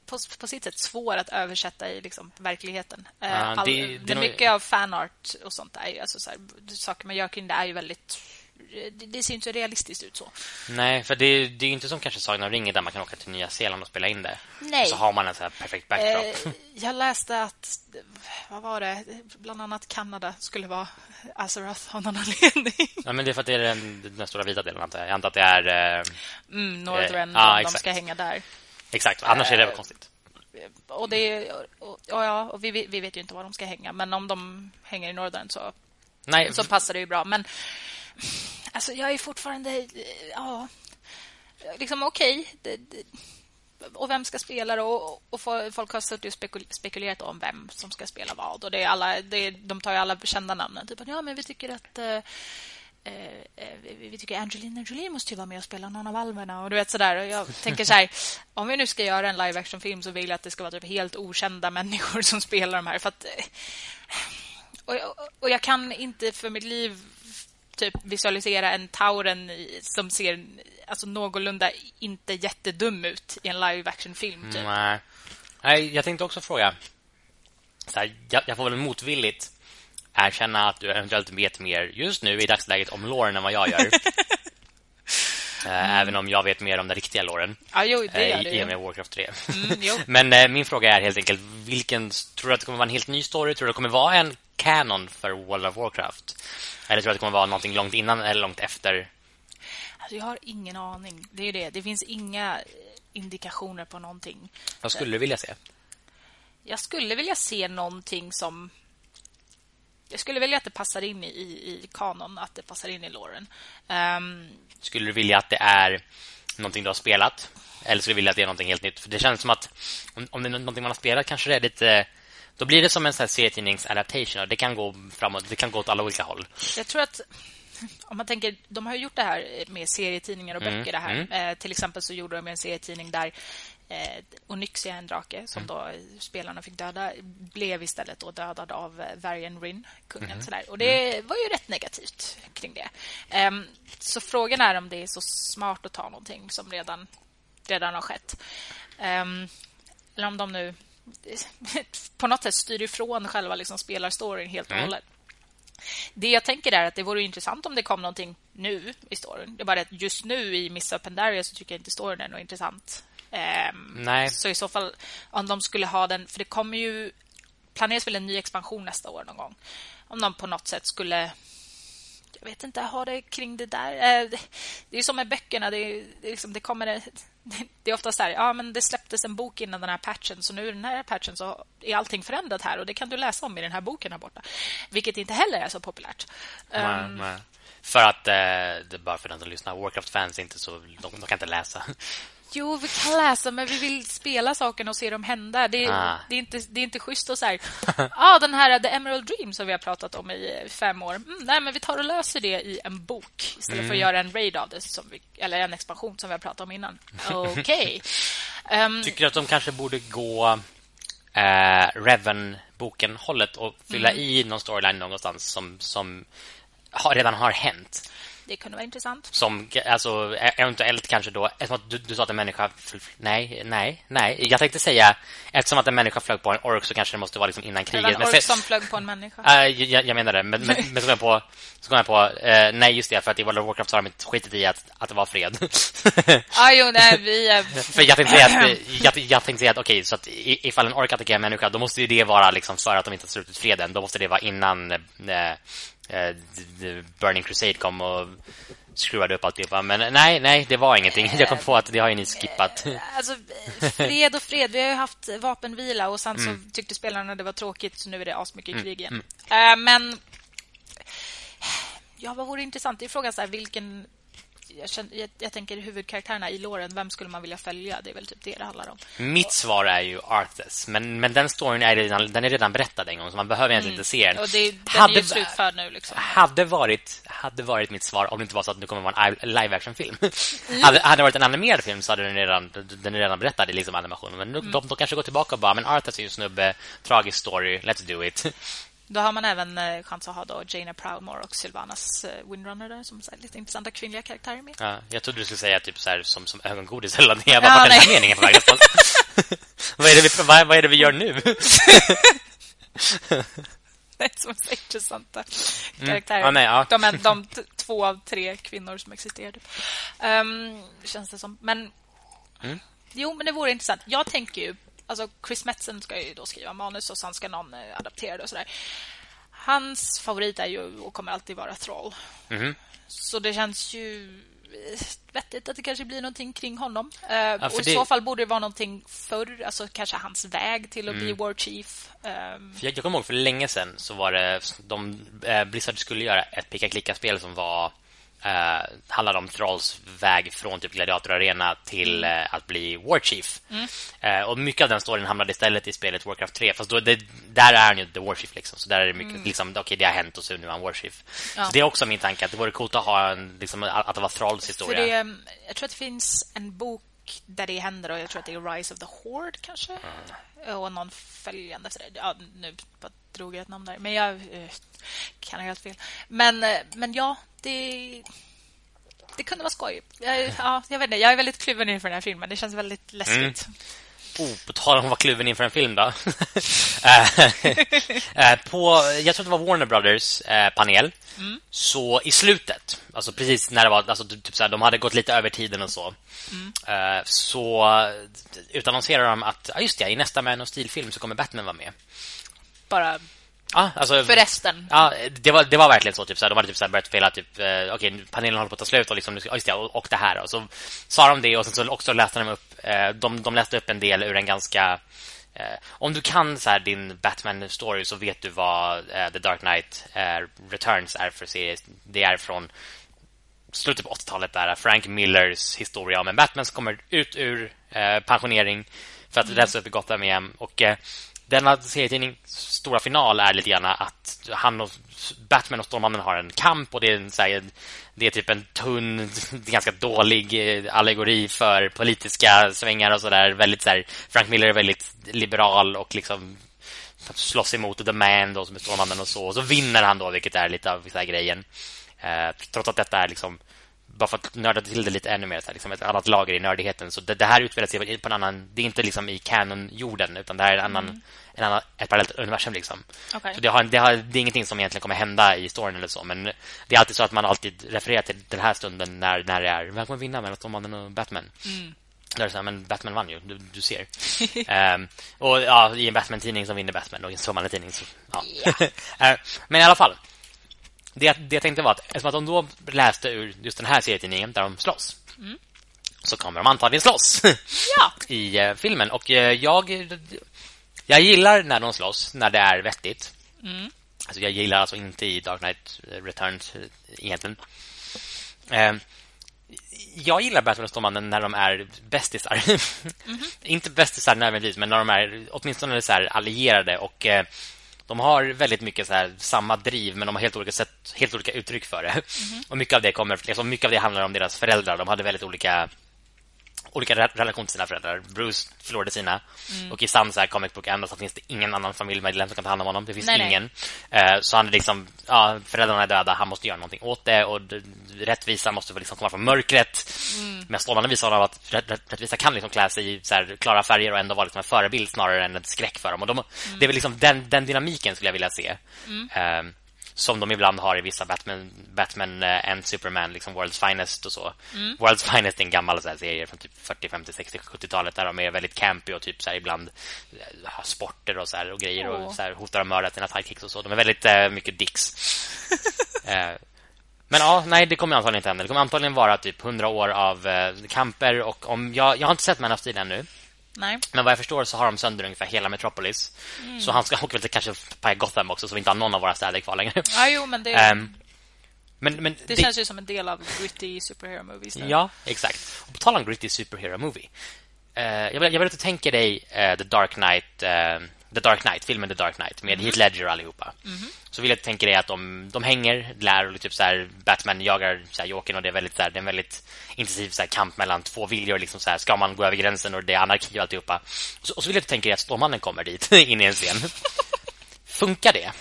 på, på sitt sätt svår att översätta i liksom, verkligheten. Ja, All, det, det, mycket nog... av fanart och sånt är alltså så här, saker man gör kring det är ju väldigt det, det ser inte så realistiskt ut så. Nej, för det, det är inte som kanske Sagan om ringen där man kan åka till Nya Zeeland och spela in det. Nej. så har man en så här perfekt backdrop. Eh, jag läste att vad var det? Bland annat Kanada skulle vara Azeroth av någon anledning. Ja, men det är för att det är den, den stora vita delen antar jag. Jag antar att det är... Eh, mm, Northern, eh, ah, de ska hänga där. Exakt, annars är det väl konstigt. Och det och, ja, och vi, vi vet ju inte var de ska hänga, men om de hänger i Northern så Nej. så passar det ju bra, men alltså jag är fortfarande eh, ja liksom okej okay, och vem ska spela då? Och, och folk har suttit och spekulerat om vem som ska spela vad. Och det är alla, det är, de tar ju alla kända namnen. Typ ja, men vi tycker att... Eh, eh, eh vi tycker Angelina Jolie måste ju vara med och spela någon av alverna. Och du vet sådär. Och jag tänker så här, om vi nu ska göra en live action film så vill jag att det ska vara typ helt okända människor som spelar de här. För att, och jag, och jag kan inte för mitt liv typ visualisera en Tauren som ser alltså någorlunda inte jättedum ut i en live action film typ. Nej. Nej, jag tänkte också fråga. Så här, jag, jag, får väl motvilligt erkänna att du eventuellt vet mer just nu i dagsläget om låren än vad jag gör. Mm. Även om jag vet mer om den riktiga låren. Ja, jo, det gör I och med Warcraft 3. Mm, Men äh, min fråga är helt enkelt vilken tror du att det kommer vara en helt ny story? Tror du att det kommer vara en canon för World of Warcraft? Eller tror du att det kommer vara någonting långt innan eller långt efter? Alltså, jag har ingen aning. Det är det. Det finns inga indikationer på någonting. Vad skulle du vilja se? Jag skulle vilja se någonting som... Jag skulle vilja att det passar in i, i kanon, att det passar in i låren. Um... Ehm, skulle du vilja att det är någonting du har spelat? Eller skulle du vilja att det är någonting helt nytt? För det känns som att om, om det är någonting man har spelat kanske det är lite då blir det som en serietidnings-adaptation och det kan gå framåt, det kan gå åt alla olika håll. Jag tror att om man tänker, de har gjort det här med serietidningar och mm, böcker det här. Mm. Eh, till exempel så gjorde de en serietidning där eh, Onyxia, en drake som mm. då spelarna fick döda, blev istället då dödad av eh, Varian Rin, kungen. Mm. Sådär. Och det mm. var ju rätt negativt kring det. Eh, så frågan är om det är så smart att ta någonting som redan, redan har skett. Eh, eller om de nu på något sätt styr ifrån själva liksom spelarstoryn helt och mm. hållet. Det jag tänker är att det vore intressant om det kom någonting nu i storyn. Det är bara att just nu i Miss Up Pandaria så tycker jag inte storyn är något intressant. Um, Nej. Så i så fall, om de skulle ha den... För det kommer ju... Planeras väl en ny expansion nästa år någon gång. Om de på något sätt skulle jag vet inte, ha det kring det där. Eh, det är som med böckerna. Det, är, det, är liksom, det kommer... Det är ofta så här, ja men det släpptes en bok innan den här patchen så nu i den här patchen så är allting förändrat här och det kan du läsa om i den här boken här borta. Vilket inte heller är så populärt. Nej, um, nej. För att, eh, det bara för den som lyssnar, Warcraft-fans inte så, de, de, kan inte läsa. Jo, vi kan läsa, men vi vill spela sakerna och se dem hända. Det, ah. det, är, inte, det är inte schysst att säga ah, den här The Emerald Dream som vi har pratat om i fem år. Mm, nej, men vi tar och löser det i en bok istället mm. för att mm. göra en raid av det, som vi, eller en expansion som vi har pratat om innan. Okej. Okay. um, ehm, Tycker du att de kanske borde gå eh, Reven-boken-hållet och fylla mm. i någon storyline någonstans som, som har, redan har hänt? Det kunde vara intressant. Som alltså e- eventuellt kanske då eftersom att du, du sa att en människa nej nej nej jag tänkte säga eftersom att en människa flög på en ork så kanske det måste vara liksom innan kriget. En ork som flög på en människa. Uh, jag, jag menar det men men, men så kom jag på så kom jag på uh, nej just det för att i World of Warcraft så har de skitit i att, att det var fred. ah, jo, nej, vi är... för jag tänkte säga att jag, jag tänkte säga att okej okay, så att ifall en ork attackerar en människa då måste ju det vara liksom för att de inte har slutit freden. Då måste det vara innan uh, eh, Burning Crusade kom och skruvade upp alltihopa. Men nej, nej, det var ingenting. Jag kom på att det har ju ni skippat. Alltså, fred och fred. Vi har ju haft vapenvila och sen mm. så tyckte spelarna det var tråkigt så nu är det asmycket mm. krig igen. Mm. Uh, men ja, vad vore intressant? Det är frågan så här, vilken jag, känner, jag, jag, tänker huvudkaraktärerna i låren, vem skulle man vilja följa? Det är väl typ det det handlar om. Mitt svar är ju Arthas, men, men den storyn är redan, den är redan berättad en gång så man behöver egentligen mm. inte se den. Och det, den hade, är ju slutförd nu liksom. Hade varit, hade varit mitt svar om det inte var så att det kommer vara en live action film. Mm. hade, hade det varit en animerad film så hade den redan den är redan berättad i liksom animationen. Men mm. de, de, kanske går tillbaka och bara men Arthas är ju en snubbe, tragisk story, let's do it. Då har man även eh, chans att ha då Jaina Proudmore och Sylvanas eh, Windrunner där, som lite intressanta kvinnliga karaktärer med. Ja, jag trodde du skulle säga typ så här, som, som ögongodis eller något. Jag bara, ja, vad är meningen på väg? vad, är det vi, vad, vad är det vi gör nu? det som så intressanta mm. karaktärer. Mm. Ja, nej, ja. De är de två av tre kvinnor som existerar. Um, känns det som. Men mm. jo, men det vore intressant. Jag tänker ju alltså Chris Metzen ska ju då skriva manus och sen ska någon eh, adaptera det och sådär. Hans favorit är ju och kommer alltid vara Thrall. Mm. Så det känns ju eh, vettigt att det kanske blir någonting kring honom. Uh, ja, och I det... så fall borde det vara någonting förr, alltså kanske hans väg till att mm. bli War Chief. Um... jag, jag kommer ihåg för länge sedan så var det de eh, Blizzard skulle göra ett picka klicka spel som var Uh, handlar om Thralls väg från typ Gladiator Arena till uh, att bli War Chief. Mm. Uh, och mycket av den storyn hamnade istället i spelet Warcraft 3 fast då, det, där är han ju The War Chief liksom. Så där är det mycket mm. liksom okej okay, det har hänt och så nu är han War Chief. Ja. Så det är också min tanke att det vore coolt att ha en liksom att det var Thralls historia. För det, jag tror att det finns en bok där det händer och jag tror att det är Rise of the Horde kanske. Mm. Och någon följande. Ja, nu drog jag ett namn där. Men jag uh, kan ha helt fel. Men, uh, men ja, det, det kunde vara skoj. Jag, ja, jag, vet inte, jag är väldigt kluven inför den här filmen. Det känns väldigt läskigt. Mm. Oh, på tal om att vara kluven inför en film då. Eh, eh, på, jag tror det var Warner Brothers eh, panel. Mm. Så i slutet, alltså precis när det var alltså typ så här, de hade gått lite över tiden och så. Mm. Så utannonserade de att ja, just det, i nästa Man of Steel-film så kommer Batman vara med. Bara Ja, alltså, för resten. Ja, det var, det var verkligen så. Typ, så de hade typ så börjat spela typ, eh, okej, panelen håller på att ta slut och, liksom, just det, och, och det här. Och så sa de det och sen så också läste de upp, eh, de, de läste upp en del ur en ganska... Eh, om du kan så här, din Batman-story så vet du vad eh, The Dark Knight eh, Returns är för serie. Det är från slutet på 80-talet där Frank Millers historia om en Batman som kommer ut ur eh, pensionering för att mm. rädda upp i Gotham igen. Och denna serietidning stora final är lite grann att han och Batman och Stålmannen har en kamp och det är, en, så här, det är typ en tunn, ganska dålig eh, allegori för politiska svängar och sådär. Väldigt så här, Frank Miller är väldigt liberal och liksom slåss emot The Man då, som är Stålmannen och så. Och så vinner han då, vilket är lite av så här, grejen. Eh, trots att detta är liksom bara för att nörda till det lite ännu mer så här, liksom ett annat lager i nördigheten så det, det här utspelar sig på en annan det är inte liksom i canon-jorden utan det här är en annan, mm. en annan ett parallellt universum liksom. Okay. Så det har, det har det är ingenting som egentligen kommer hända i storyn eller så men det är alltid så att man alltid refererar till den här stunden när när det är vem kommer vinna mellan Stålmannen och Batman. Mm. Där är så här, men Batman vann ju, du, du ser. um, och ja, i en Batman-tidning som vinner Batman och i en Stålmannen-tidning så ja. Yeah. uh, men i alla fall det, det jag tänkte var att eftersom att de då läste ur just den här serietidningen där de slåss mm. så kommer de antagligen slåss ja. i uh, filmen. Och uh, jag, jag gillar när de slåss, när det är vettigt. Mm. Alltså jag gillar alltså inte i Dark Knight Returns egentligen. Uh, jag gillar Batman och Stålmannen när de är bästisar. Mm -hmm. Inte bästisar nödvändigtvis, men när de är åtminstone så allierade och eh, de har väldigt mycket så här, samma driv men de har helt olika sätt, helt olika uttryck för det. Mm. Och mycket av det kommer liksom, mycket av det handlar om deras föräldrar. De hade väldigt olika olika relation till sina föräldrar. Bruce förlorade sina. Mm. Och i sann så här comic book ändå så finns det ingen annan familjemedlem som kan ta hand om honom. Det finns nej, ingen. Nej. Uh, så han är liksom, ja, föräldrarna är döda. Han måste göra någonting åt det. Och rättvisa måste liksom komma från mörkret. Mm. Men strålande visar av att rätt, rättvisa kan liksom klä sig i så här, klara färger och ändå vara liksom en förebild snarare än en skräck för dem. Och de, mm. Det är väl liksom den, den dynamiken skulle jag vilja se. Uh, som de ibland har i vissa Batman, Batman uh, and Superman, liksom World's Finest och så. Mm. World's Finest är en gammal så här, serie från typ 40, 50, 60, 70-talet där de är väldigt campy och typ så här, ibland uh, har sporter och så här, och grejer oh. och så här, hotar att mörda sina sidekicks och så. De är väldigt uh, mycket dicks. men ja, nej, det kommer antagligen inte hända. Det kommer antagligen vara typ 100 år av kamper och om jag, jag har inte sett Man of Steel ännu. Nej. Men vad jag förstår så har de sönder ungefär hela Metropolis. Mm. Så han ska åka väl kanske paja Gotham också så vi inte har någon av våra städer kvar längre. Ja, jo, men det um, men, men det, det, känns ju som en del av gritty superhero movies. Där. Ja, exakt. Och på tal om gritty superhero movie. Uh, jag, vill, jag vill att du tänker dig uh, The Dark Knight uh, The Dark Knight, filmen The Dark Knight med mm. Heath Ledger allihopa. Mm. Så vill jag tänka dig att de, de hänger, lär och typ så här, Batman jagar så här, Jokern och det är väldigt så här, det är en väldigt intensiv så här, kamp mellan två viljor liksom så här, ska man gå över gränsen och det är anarki och alltihopa. Och så, och så vill jag tänka dig att Stålmannen kommer dit in i en scen. Funkar det?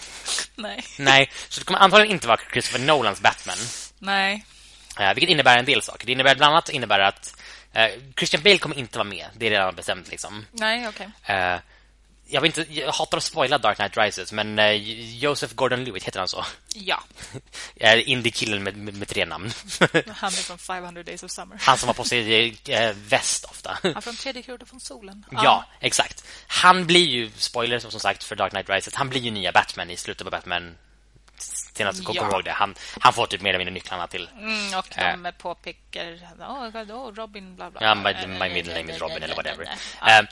Nej. Nej, så det kommer antagligen inte vara Christopher Nolans Batman. Nej. Uh, vilket innebär en del saker. Det innebär bland annat innebär att uh, Christian Bale kommer inte vara med. Det är redan bestämt liksom. Nej, okej. Okay. Eh, jag, vill inte, jag hatar att spoila Dark Knight Rises Men uh, Joseph Gordon-Levitt heter han så? Ja. Uh, Indie-killen med, med, med, tre namn. Han är från 500 Days of Summer. Han som har på sig uh, väst ofta. Han från tredje kronan från solen. Ja, ah. exakt. Han blir ju, spoiler som sagt för Dark Knight Rises Han blir ju nya Batman i slutet på Batman senast ja. kommer ihåg det. Han, han får typ mer eller mindre nycklarna till. Mm, och de äh, påpekar oh, oh, Robin bla bla. Ja, my, my middle name is Robin eller whatever. Äh,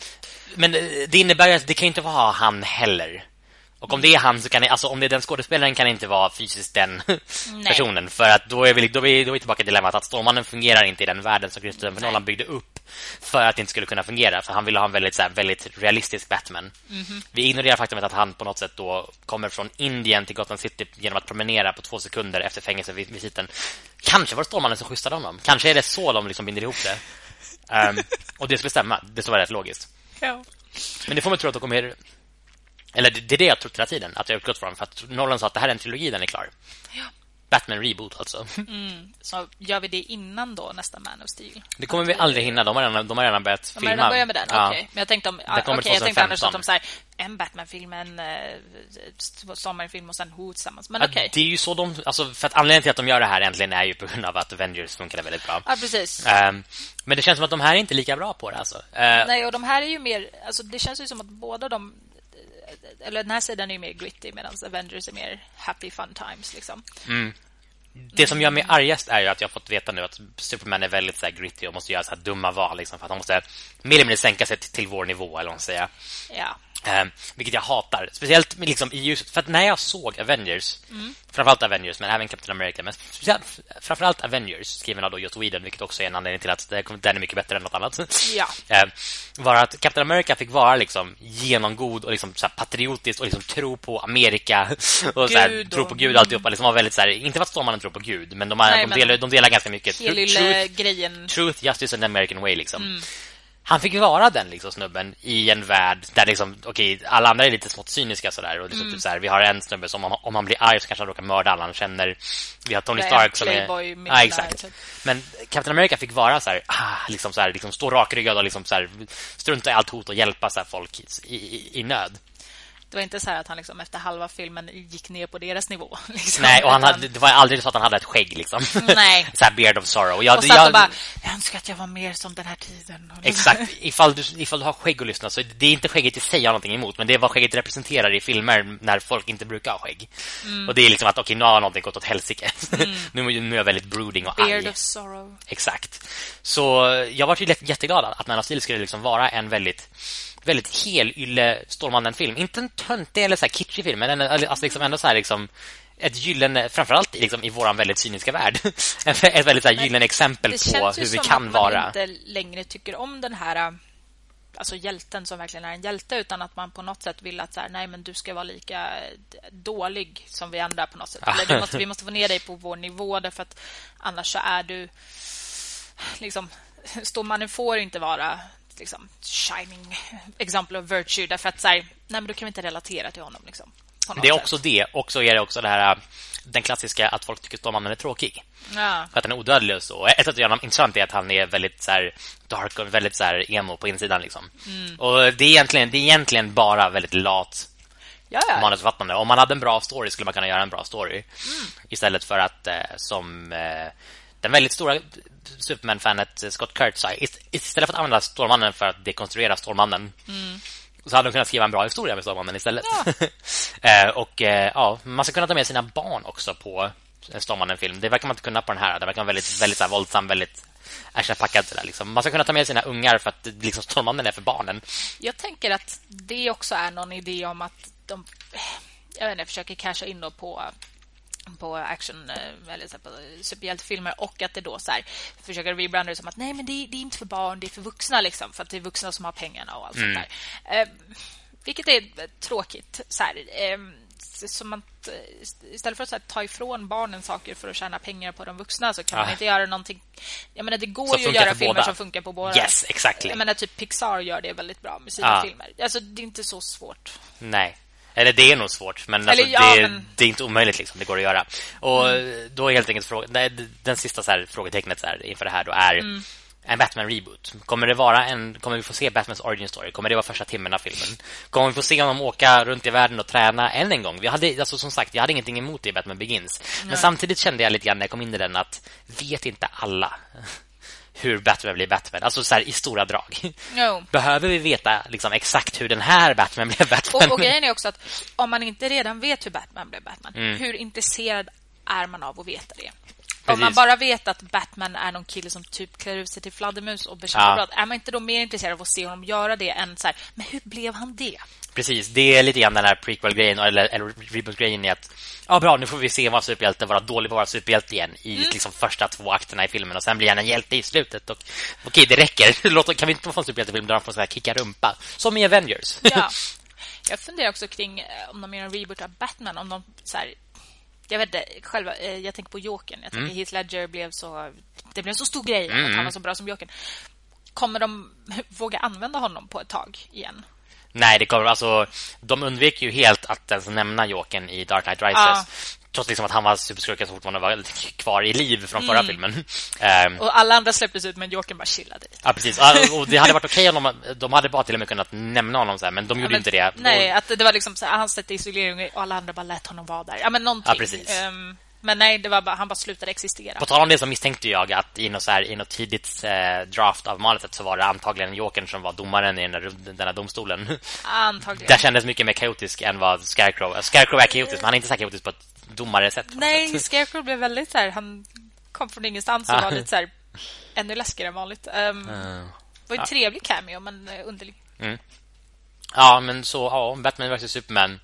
men det innebär att det kan inte vara han heller. Och om det är han så kan det, alltså om det är den skådespelaren kan det inte vara fysiskt den personen för att då är vi då är vi, då är vi tillbaka till dilemmat att Stålmannen fungerar inte i den världen som Christopher Nolan byggde upp för att det inte skulle kunna fungera för han ville ha en väldigt så här, väldigt realistisk Batman. Mm -hmm. Vi ignorerar faktumet att han på något sätt då kommer från Indien till Gotham City genom att promenera på två sekunder efter fängelsevisiten. Kanske var det Stålmannen som skjutsade honom. Kanske är det så de liksom binder ihop det. Um, och det skulle stämma. Det skulle vara rätt logiskt. Ja. Men det får man tro att de kommer eller det, det är det jag trott hela tiden Att jag utgått från För att Nolan sa att det här är en trilogi, den är klar. Ja. Batman reboot alltså. Mm. Så gör vi det innan då nästa Man of Steel? Det kommer vi aldrig hinna. De har redan, de har redan börjat filma De har redan börjat med den, ja. okay. Men jag tänkte om okay, jag tänkte annars att de så här, En Batman-film, en uh, sommarfilm och sen Who tillsammans. Men ja, okay. Det är ju så de alltså, För att anledningen till att de gör det här äntligen Är ju på grund av att Avengers funkade väldigt bra. Ja, precis. Um, Men det känns som att de här är inte lika bra på det alltså. Uh, Nej, och de här är ju mer alltså, Det känns ju som att båda de eller den här sidan är mer gritty medan Avengers är mer happy fun times liksom. Mm. Det som gör mig argast är ju att jag har fått veta nu att Superman är väldigt så gritty och måste göra så dumma val liksom, för att han måste mer eller mindre sänka sig till, till vår nivå eller vad man säger. Ja. Eh, vilket jag hatar. Speciellt liksom i ljuset. För att när jag såg Avengers, mm. framförallt Avengers, men även Captain America, men framförallt Avengers, skriven av då Joss Whedon, vilket också är en anledning till att den är mycket bättre än något annat. Ja. Eh, var att Captain America fick vara liksom genomgod och liksom så patriotisk och liksom tro på Amerika och så här, tro på Gud och alltihopa. Liksom var väldigt så här, inte för att Stålmannen tror på Gud, men de, Nej, de, delar, de delar ganska mycket. Truth, grejen. truth, justice and the American way liksom. Mm han fick vara den liksom snubben i en värld där liksom okej, okay, alla andra är lite smått cyniska sådär och liksom mm. typ så här, vi har en snubbe som om, om han blir arg så kanske han råkar mörda alla han känner. Vi har Tony Stark som är Ja, exakt. Typ. Men Captain America fick vara så här, ah, liksom så här, liksom stå rakryggad och liksom så här, strunta i allt hot och hjälpa så folk i, i, i nöd. Det var inte så att han liksom efter halva filmen gick ner på deras nivå. Liksom. Nej, och han hade, det var aldrig så att han hade ett skägg. Liksom. Nej. så här beard of sorrow. Jag, och satt jag, och bara, jag önskar att jag var mer som den här tiden. Exakt. Ifall du, ifall du har skägg och lyssnar så det är inte skägget i sig jag har någonting emot. Men det är vad skägget representerar i filmer när folk inte brukar ha skägg. Mm. Och det är liksom att, okej, okay, nu har någonting gått åt helsike. Mm. nu, nu är jag väldigt brooding och arg. Beard of sorrow. Exakt. Så jag var jätteglad att Man of Steel skulle liksom vara en väldigt väldigt helylle Stålmannen-film. Inte en töntig eller så här kitschig film, men alltså liksom ändå så här liksom ett gyllene, framförallt liksom i våran väldigt cyniska värld. ett väldigt så här, gyllene exempel på hur vi kan vara. Det känns som att man inte längre tycker om den här alltså hjälten som verkligen är en hjälte utan att man på något sätt vill att så här, nej men du ska vara lika dålig som vi andra på något sätt. Eller måste, vi måste få ner dig på vår nivå därför att annars så är du liksom Stålmannen får inte vara liksom shining example of virtue därför att så här, nej men då kan vi inte relatera till honom liksom. Det är också det. Och så är det också det här den klassiska att folk tycker Stålmannen är tråkig. Ja. För att han är odödlig och så. Ett av de intressant är att han är väldigt så här, dark och väldigt så här, emo på insidan liksom. Mm. Och det är egentligen det är egentligen bara väldigt lat ja, ja. manusförfattande. Om man hade en bra story skulle man kunna göra en bra story. Mm. Istället för att eh, som eh, den väldigt stora Superman-fanet Scott Kurtz sa, istället för att använda Stålmannen för att dekonstruera Stålmannen mm. så hade de kunnat skriva en bra historia med Stålmannen istället. Ja. eh, och eh, ja, man ska kunna ta med sina barn också på en Stålmannen-film. Det verkar man inte kunna på den här. Det verkar vara väldigt, väldigt så våldsam, väldigt actionpackad. Liksom. Man ska kunna ta med sina ungar för att liksom, Stålmannen är för barnen. Jag tänker att det också är någon idé om att de jag vet inte, försöker casha in på på action eh, eller så på superhjältefilmer och att det då så här, försöker rebranda det som att nej men det, det, är inte för barn, det är för vuxna liksom för att det är vuxna som har pengarna och allt mm. sånt där. Eh, vilket är tråkigt så här, eh, som att istället för att här, ta ifrån barnen saker för att tjäna pengar på de vuxna så kan ah. man inte göra någonting. Jag menar det går ju att göra filmer båda. som funkar på båda. Yes, exactly. Jag menar typ Pixar gör det väldigt bra med sina ah. filmer. Alltså det är inte så svårt. Nej. Eller det är nog svårt, men, alltså, ja, det, men... det, är inte omöjligt. Liksom. Det går att göra. Och mm. då är helt enkelt fråga, nej, den sista så här, frågetecknet så här, inför det här då är mm. en Batman-reboot. Kommer det vara en Kommer vi få se Batmans origin story? Kommer det vara första timmen av filmen? Kommer vi få se honom åka runt i världen och träna än en gång? Vi hade, alltså, som sagt, jag hade ingenting emot det i Batman Begins. Nej. Men samtidigt kände jag lite grann när jag kom in i den att vet inte alla hur Batman blir Batman. Alltså så här, i stora drag. No. Behöver vi veta liksom, exakt hur den här Batman blev Batman? Och, och grejen är också att om man inte redan vet hur Batman blev Batman, mm. hur intresserad är man av att veta det? Precis. Om man bara vet att Batman är någon kille som typ klär ut sig till fladdermus och bekämpar ja. brott, är man inte då mer intresserad av att se honom göra det än så här, men hur blev han det? Precis, det är lite grann den här prequel-grejen eller, eller reboot-grejen i att ja bra, nu får vi se vad superhjälte vara dålig på vara superhjälte igen i mm. liksom, första två akterna i filmen och sen blir han en hjälte i slutet och okej, det räcker. Låt kan vi inte få en superhjältefilm där han får så här kicka rumpa som i Avengers? Ja. Jag funderar också kring eh, om de gör en reboot av Batman om de så här, jag vet inte, själva, eh, jag tänker på Jokern. Jag tänker mm. Heath Ledger blev så det blev en så stor grej mm. att han var så bra som Jokern. Kommer de våga använda honom på ett tag igen? Nej, det kommer alltså de undvek ju helt att ens nämna Jokern i Dark Knight Rises. Ja. Trots liksom att han var superskurken så fortfarande var kvar i liv från förra mm. filmen. Um, och alla andra släpptes ut men Jokern bara chillade. Ja, precis. Och det hade varit okej okay om de, de hade bara till och med kunnat nämna honom så här, men de gjorde ja, men, inte det. Nej, att det var liksom så här, han satte isolering och alla andra bara lät honom vara där. Ja, men någonting. Ja, precis. Um, men nej, det var bara, han bara slutade existera. På tal om det så misstänkte jag att i något, så här, i något tidigt eh, draft av manuset så var det antagligen Jokern som var domaren i den här, den här domstolen. Antagligen. Det kändes mycket mer kaotisk än vad Scarecrow... Scarecrow är kaotisk, men han är inte så kaotisk på ett domare sätt. Nej, sätt. Scarecrow blev väldigt så här, han kom från ingenstans och var lite så här, ännu läskigare än vanligt. Um, det var en ja. trevlig cameo, men eh, underlig. Mm. Ja, men så, ja, Batman vs Superman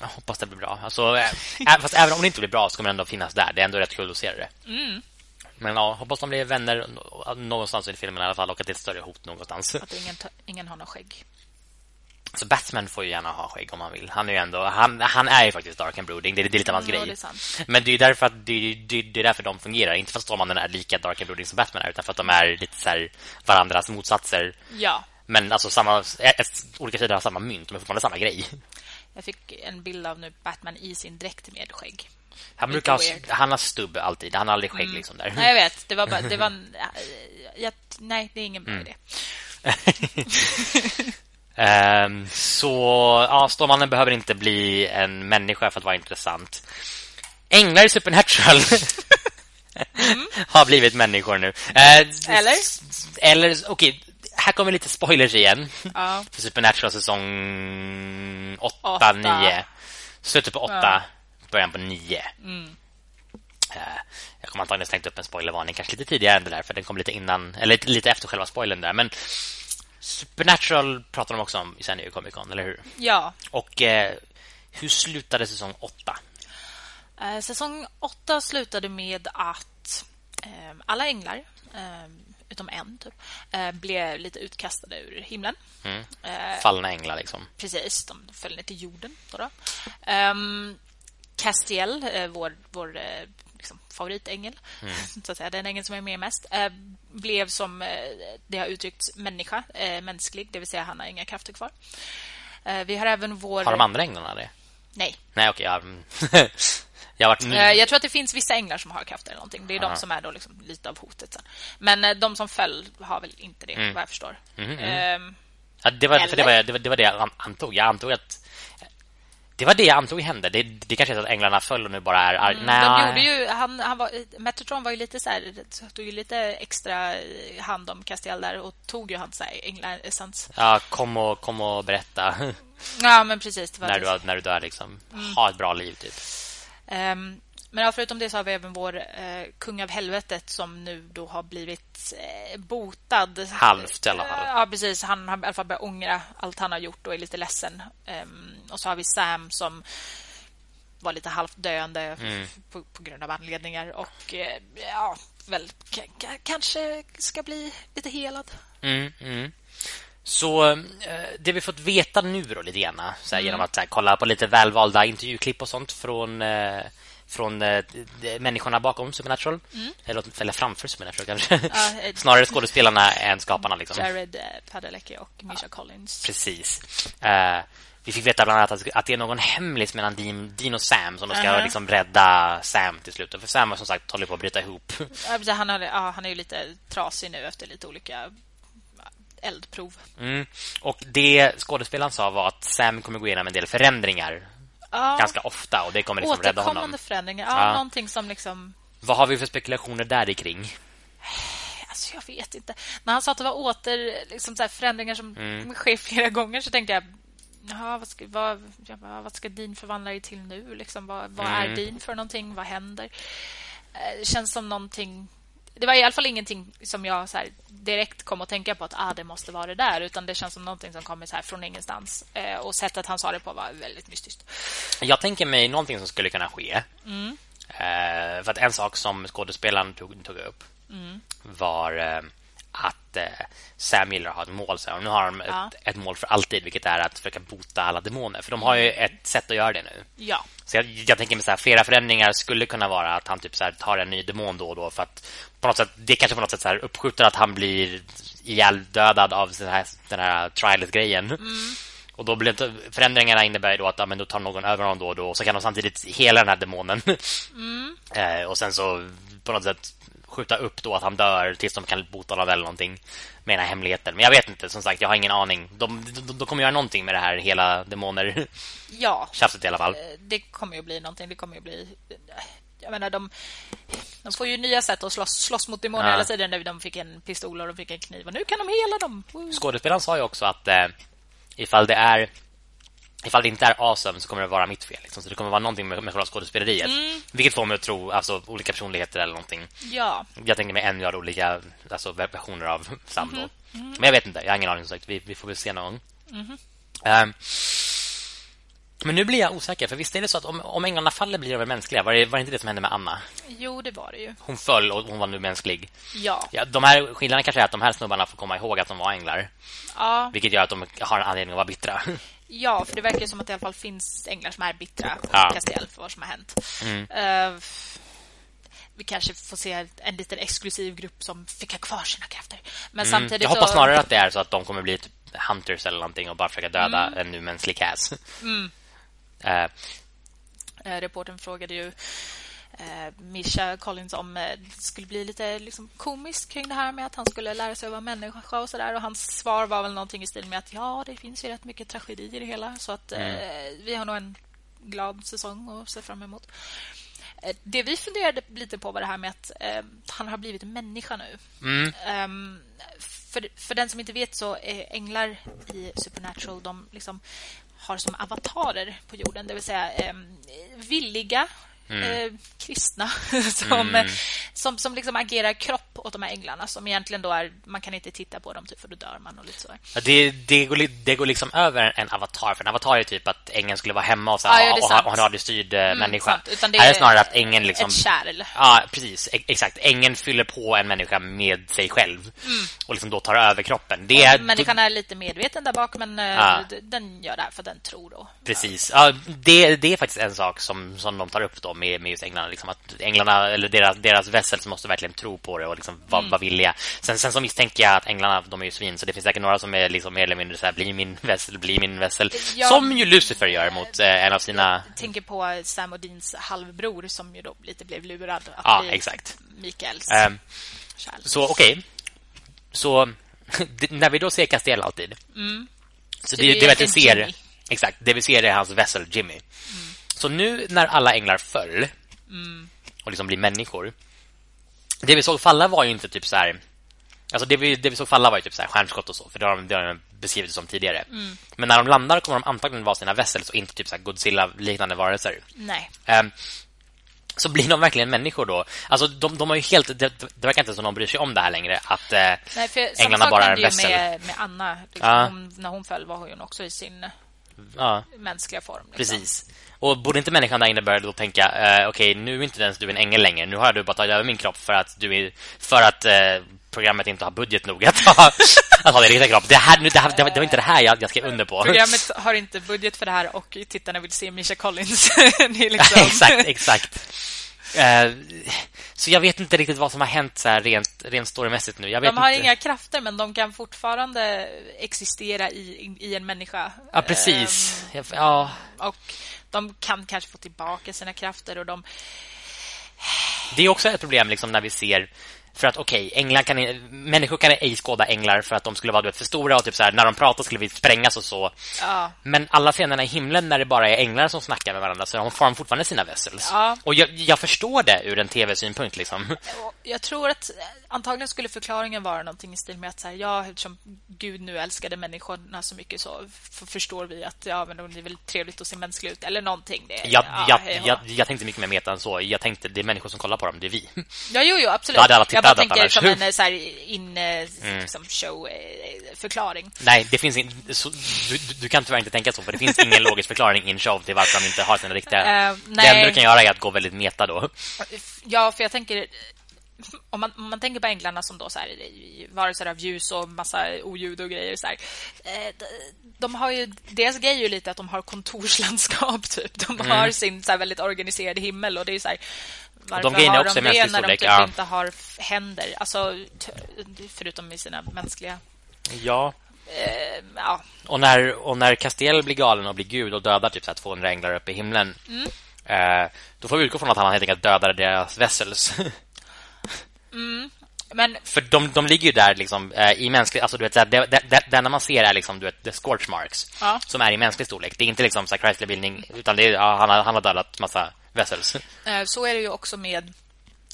jag hoppas det bra. Alltså, äh, fast även om det inte blir bra så kommer det ändå finnas där. Det är ändå rätt kul att se det. Mm. Men ja, hoppas de blir vänner någonstans i filmen i alla fall och att det är ett större hot någonstans. Att ingen, ingen har någon skägg. Så Batman får ju gärna ha skägg om han vill. Han är ju ändå han, han är ju faktiskt dark and brooding. Det, det är lite av hans mm, grej. Det Men det är därför att det, det, det, är därför de fungerar. Inte för att Stålmannen är lika dark and brooding som Batman är utan för att de är lite så här varandras motsatser. Ja. Men alltså samma ett, olika sidor har samma mynt, de är fortfarande samma grej. Jag fick en bild av nu Batman i sin dräkt med skägg. Han brukar ha, han har stubb alltid. Han har aldrig skägg mm. liksom där. Nej, jag vet. Det var bara det var en, jag, nej, det är ingen bra mm. idé. um, så ja, Stålmannen behöver inte bli en människa för att vara intressant. Änglar i Supernatural mm. har blivit människor nu. Uh, eller? Eller okej, okay, här kommer lite spoilers igen. Ja. För Supernatural säsong 8, 9. Slutet på 8, ja. början på 9. Mm. Eh, jag kommer antagligen slängt upp en spoilervarning kanske lite tidigare än det där för den kom lite innan eller lite efter själva spoilern där men Supernatural pratar de också om i San Diego Comic Con, eller hur? Ja. Och eh, hur slutade säsong 8? Eh, säsong åtta slutade med att eh, alla änglar, eh, utom en, typ, eh, blev lite utkastade ur himlen. Mm. Fallna änglar, liksom. Precis, de föll ner till jorden. Då då. Um, Castiel, vår, vår liksom, favoritängel, mm. så att säga, den ängeln som är med mest, eh, blev som eh, det har uttryckts människa, eh, mänsklig, det vill säga han har inga krafter kvar. vi har även vår... Har de andra änglarna det? Nej. Nej, okej. Okay, ja. Jag, varit... jag tror att det finns vissa änglar som har krafter eller någonting. Det är Aha. de som är då liksom lite av hotet sen. Men de som föll har väl inte det, mm. vad jag förstår. Mm, mm. Ehm, ja, det, var, för det, var, det, var, det var det jag antog. Jag antog att det var det jag antog hände. Det, det kanske är så att änglarna föll och nu bara är arg. Mm, de ju, han, han var, Metatron var ju lite så här, tog ju lite extra hand om Castiel där och tog ju hans änglar-essens. Ja, kom och, kom och berätta. Ja, men precis. när, du, när du dör, liksom. Mm. Ha ett bra liv, typ. Um, men ja, förutom det så har vi även vår eh, kung av helvetet som nu då har blivit eh, botad. Halvt i alla fall. Ja, precis. Han har i alla fall börjat ångra allt han har gjort och är lite ledsen. Um, och så har vi Sam som var lite halvt döende mm. på, på, grund av anledningar och eh, ja, väl kanske ska bli lite helad. Mm, mm. Så eh, det vi fått veta nu då lite grann så här, genom mm. att här, kolla på lite välvalda intervjuklipp och sånt från eh, från eh, människorna bakom Supernatural. Mm. Eller, eller framför Supernatural kanske. Ja, Snarare skådespelarna än skaparna. Liksom. Jared Padalecki och Misha ja, Collins. Precis. Uh, vi fick veta bland annat att, att det är någon hemlis mellan Dean, Dean och Sam som de ska uh -huh. liksom rädda Sam till slut. För Sam har som sagt håller på att bryta ihop. Ja, han, har, ja, han är ju lite trasig nu efter lite olika eldprov. Mm. Och det skådespelaren sa var att Sam kommer gå igenom en del förändringar ja. ganska ofta och det kommer liksom rädda honom. Återkommande förändringar. Ja, ja, någonting som liksom Vad har vi för spekulationer där kring? Alltså jag vet inte. När han sa att det var åter liksom så förändringar som mm. sker flera gånger så tänkte jag Ja, vad ska, vad, ja, vad ska din förvandla dig till nu? Liksom, vad, vad mm. är din för någonting? Vad händer? Eh, det känns som någonting det var i alla fall ingenting som jag så direkt kom att tänka på att ah, det måste vara det där. Utan det känns som någonting som kommer så här från ingenstans. Eh, och sättet han sa det på var väldigt mystiskt. Jag tänker mig någonting som skulle kunna ske. Mm. Eh, för att en sak som skådespelaren tog, tog upp mm. var eh, att eh, Sam gillar att ha ett mål. Så nu har de ja. ett, ett, mål för alltid, vilket är att försöka bota alla demoner. För de har ju ett sätt att göra det nu. Ja. Så jag, jag tänker mig så här, flera förändringar skulle kunna vara att han typ så här, tar en ny demon då och då för att på något sätt, det kanske på något sätt så här uppskjuter att han blir ihjäldödad av den här, den här trialet-grejen. Mm. Och då blir det, förändringarna innebär då att ja, men då tar någon över honom då och då och så kan de samtidigt hela den här demonen. Mm. eh, och sen så på något sätt skjuta upp då att han dör tills de kan bota honom eller någonting med den här hemligheten. Men jag vet inte, som sagt, jag har ingen aning. De, de, de kommer göra någonting med det här hela demoner. Ja. Tjafset i alla fall. Eh, det kommer ju bli någonting. Det kommer ju bli jag menar de de får ju nya sätt att slåss, slåss mot demoner ja. hela tiden när de fick en pistol och de fick en kniv och nu kan de hela dem. Skådespelaren sa ju också att eh, ifall det är ifall det inte är awesome så kommer det vara mitt fel. Liksom. Så det kommer vara någonting med, med själva skådespeleriet. Mm. Vilket får mig att tro alltså, olika personligheter eller någonting. Ja. Jag tänker mig en miljard olika alltså, versioner av Sam mm -hmm. mm. Men jag vet inte, jag har ingen aning. Sagt. Vi, vi får väl se någon gång. -hmm. Um, men nu blir jag osäker, för visst är det så att om, om änglarna faller blir de mänskliga? Var det, var det inte det som hände med Anna? Jo, det var det ju. Hon föll och hon var nu mänsklig. Ja. ja de här skillnaderna kanske är att de här snubbarna får komma ihåg att de var änglar. Ja. Vilket gör att de har anledning att vara bittra. Ja, för det verkar som att det i alla fall finns änglar som är bittra och ja. Castiel för vad som har hänt. Mm. Uh, vi kanske får se en liten exklusiv grupp som fick ha kvar sina krafter. Men mm. samtidigt Jag hoppas så... snarare att det är så att de kommer bli typ hunters eller någonting och bara försöka döda mm. en nu mänsklig Cass. Mm. Uh. Reporten frågade ju eh, Misha Collins om eh, det skulle bli lite liksom, komiskt kring det här med att han skulle lära sig att vara människa och sådär. Och hans svar var väl någonting i stil med att ja, det finns ju rätt mycket tragedi i det hela. Så att mm. eh, vi har nog en glad säsong att se fram emot. Eh, det vi funderade lite på var det här med att eh, han har blivit människa nu. Mm. Um, för, för den som inte vet så är änglar i Supernatural de liksom har som avatarer på jorden. Det vill säga eh, villiga mm. eh, kristna som, mm. som, som liksom agerar kropp åt de här änglarna som egentligen då är, man kan inte titta på dem typ, för då dör man och lite så. Ja, det, det, går, det går liksom över en avatar, för en avatar är typ att ängeln skulle vara hemma och, så här, ja, och, ha, och en radiostyrd eh, mm, människa. Utan det här är snarare att ängeln liksom... Ett kärl. Ja, precis. Exakt. Ängeln fyller på en människa med sig själv mm. och liksom då tar över kroppen. Det är, människan är lite medveten där bak, men ja. den gör det här för den tror då. Precis. Ja, det, det är faktiskt en sak som, som de tar upp då med, med just änglarna. Liksom att änglarna, eller deras, deras vässel måste verkligen tro på det och liksom vara mm. var villiga. Sen, sen så misstänker jag att änglarna, de är ju svin, så det finns säkert några som är liksom mer eller mindre så här, bli min vässel, bli min vässel. Ja, som ju Lucifer gör mot eh, en av sina... Jag tänker på Sam Odins halvbror som ju då lite blev lurad att ja, bli exakt. Mikaels um, Så okej. Okay. Så när vi då ser Castiel alltid. Mm. Så det, det, det vi ser Jimmy. exakt, det vi ser är hans vässel Jimmy. Mm. Så nu när alla änglar föll mm. och liksom blir människor. Det vi såg falla var ju inte typ så här Alltså det vi, det vi såg falla var ju typ så här stjärnskott och så För det har de, det har de beskrivit som tidigare mm. Men när de landar kommer de antagligen vara sina vässels Och inte typ så Godzilla-liknande varelser Nej um, så blir de verkligen människor då. Alltså de, de har ju helt det, det verkar inte som de bryr sig om det här längre att eh, Nej, änglarna bara är vässel. Med, med Anna liksom, ja. hon, när hon föll var hon också i sin ja. mänskliga form. Liksom. Precis. Och borde inte människan där inne börja då tänka eh, okej, okay, nu är inte ens du en ängel längre. Nu har du bara tagit över min kropp för att du är för att eh, programmet inte har budget nog att ha, att ha det riktiga kropp. Det, här, det, här, det, var, det var inte det här jag, jag skrev under på. Programmet har inte budget för det här och tittarna vill se Misha Collins. liksom... exakt, exakt. Uh, så jag vet inte riktigt vad som har hänt så här rent, rent storymässigt nu. Jag vet de har inte. inga krafter, men de kan fortfarande existera i, i en människa. Ja, precis. Uh, ja. Och de kan kanske få tillbaka sina krafter och de... Det är också ett problem liksom, när vi ser för att okej, okay, änglar kan människor kan ej skåda änglar för att de skulle vara vet, för stora och typ så här, när de pratar skulle vi sprängas och så. Ja. Men alla scenerna i himlen när det bara är änglar som snackar med varandra så får de fortfarande sina vessels. Ja. Och jag, jag, förstår det ur en tv-synpunkt liksom. Jag tror att antagligen skulle förklaringen vara någonting i stil med att så här, ja, eftersom Gud nu älskade människorna så mycket så förstår vi att ja, men det är väl trevligt att se mänsklig ut eller någonting. Det, jag, ja, jag, jag, jag, tänkte mycket mer meta än så. Jag tänkte det är människor som kollar på dem, det är vi. Ja, jo, jo absolut. Då hade alla jag tänker som en så här, in mm. liksom, show förklaring. Nej, det finns in, så, du, du, kan tyvärr inte tänka så för det finns ingen logisk förklaring in show till varför de inte har sina riktiga. Uh, nej. Det enda du kan göra är att gå väldigt meta då. Ja, för jag tänker om man, om man tänker på änglarna som då så här, varelser av ljus och massa oljud och grejer så här, eh, de har ju deras grej är ju lite att de har kontorslandskap typ. De mm. har sin så väldigt organiserad himmel och det är så här varför de har också de det när de typ ja. inte har händer? Alltså, förutom i sina mänskliga... Ja. Eh, ja. Och när, och när Castiel blir galen och blir gud och dödar typ så 200 änglar uppe i himlen mm. eh, då får vi utgå från att han helt enkelt dödade deras vessels. mm. Men... För de, de ligger ju där liksom, eh, i mänsklig... Alltså, du vet, det, det, det, det enda man ser är liksom, du vet, the scorch marks ja. som är i mänsklig storlek. Det är inte liksom Chrysler-bildning utan det är, ja, han, har, han har dödat massa vessels. Eh, så är det ju också med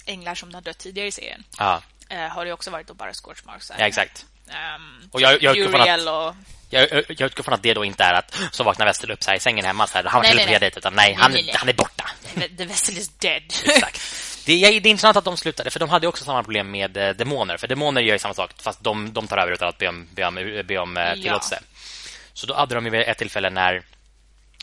änglar som har dött tidigare i serien. Ja. Eh, har det också varit då bara scorch marks. Ja, exakt. Um, och jag, jag, utgår att, och... jag, jag utgår från att det då inte är att så vaknar Wessel upp så här i sängen hemma så här, han nej, nej, nej. Dit, utan nej, han, nej, nej. han är borta. The Wessel is dead. Exakt. Det är, det är intressant att de slutade För de hade också samma problem med äh, demoner För demoner gör samma sak Fast de, de tar över utan att be om, be om, be om äh, tillåtelse ja. Så då hade de ju ett tillfälle när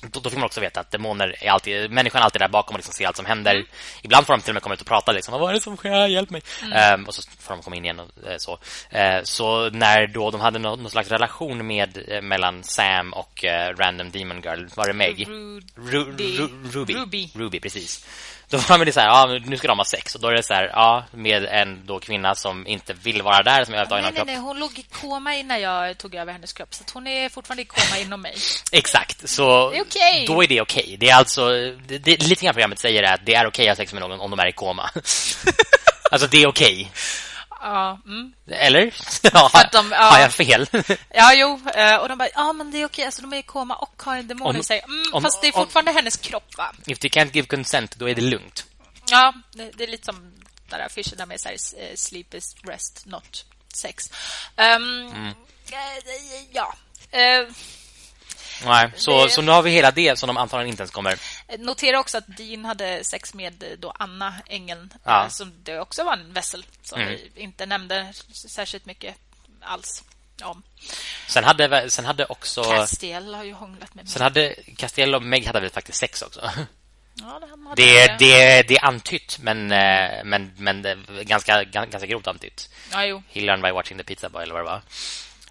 då, då får man också veta att demoner är alltid Människan är alltid där bakom och liksom ser allt som händer mm. Ibland får de till och med komma ut och prata liksom, Vad är det som sker? Hjälp mig mm. um, Och så får de komma in igen och uh, så uh, Så när då de hade någon, någon slags relation med uh, Mellan Sam och Random Demon Girl Var det Meg? Ru Ru Ru Ruby. Ruby Ruby, precis då var det så här, ja, nu ska de ha sex. Och då är det så här, ja, med en då kvinna som inte vill vara där Som är nej, nej, nej, hon låg i koma innan jag tog över hennes kropp Så hon är fortfarande i koma inom mig. Exakt, så är okay. då är det okej. Okay. Det är alltså, det, det, lite grann programmet säger att det är okej okay att ha sex med någon om de är i koma. Alltså det är okej Ja, mm. Eller? Ja, de, ja, har jag fel? ja, jo. Eh, och de bara, ja men det är okej. Alltså, de är i koma och har en demon i sig. Mm, om, fast det är fortfarande om, hennes kropp, va? If they can't give consent, då är det lugnt. Ja, det, det är lite som där affischen med så här, eh, sleep is rest, not sex. Um, mm. ja. Uh, Nej, så, det... så nu har vi hela det som de antagligen inte ens kommer Notera också att Dean hade sex med då Anna, ängeln, Ja. som det också var en vässel som Mm. vi inte nämnde särskilt mycket alls om. Sen hade, sen hade också... Castiel har ju hånglat med mig. Sen hade Castiel och Meg hade väl faktiskt sex också. Ja, det, Det, det, det är antytt, men, eh, men, men ganska, ganska grovt antytt. Ja, jo. He learned by watching the pizza boy, eller vad det var.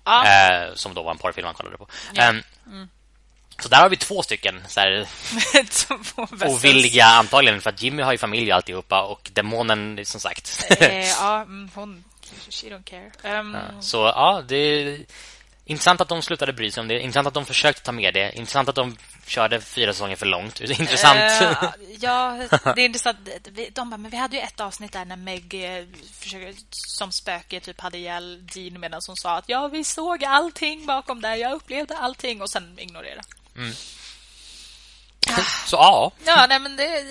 Ja. Eh, som då var en porrfilm han kollade på. Ja. Mm. Så där har vi två stycken så här, ovilliga antagligen för att Jimmy har ju familj och alltihopa och demonen som sagt. Eh, ja, mm, hon... She don't care. Ehm, Så ja, det är intressant att de slutade bry sig om det. Intressant att de försökte ta med det. Intressant att de körde fyra säsonger för långt. Intressant. Eh, ja, det är intressant. De bara, men vi hade ju ett avsnitt där när Meg eh, försöker, som spöke typ hade ihjäl Dean medan hon sa att ja, vi såg allting bakom där. Jag upplevde allting och sen ignorera. Så ja, Ja, nej, men det,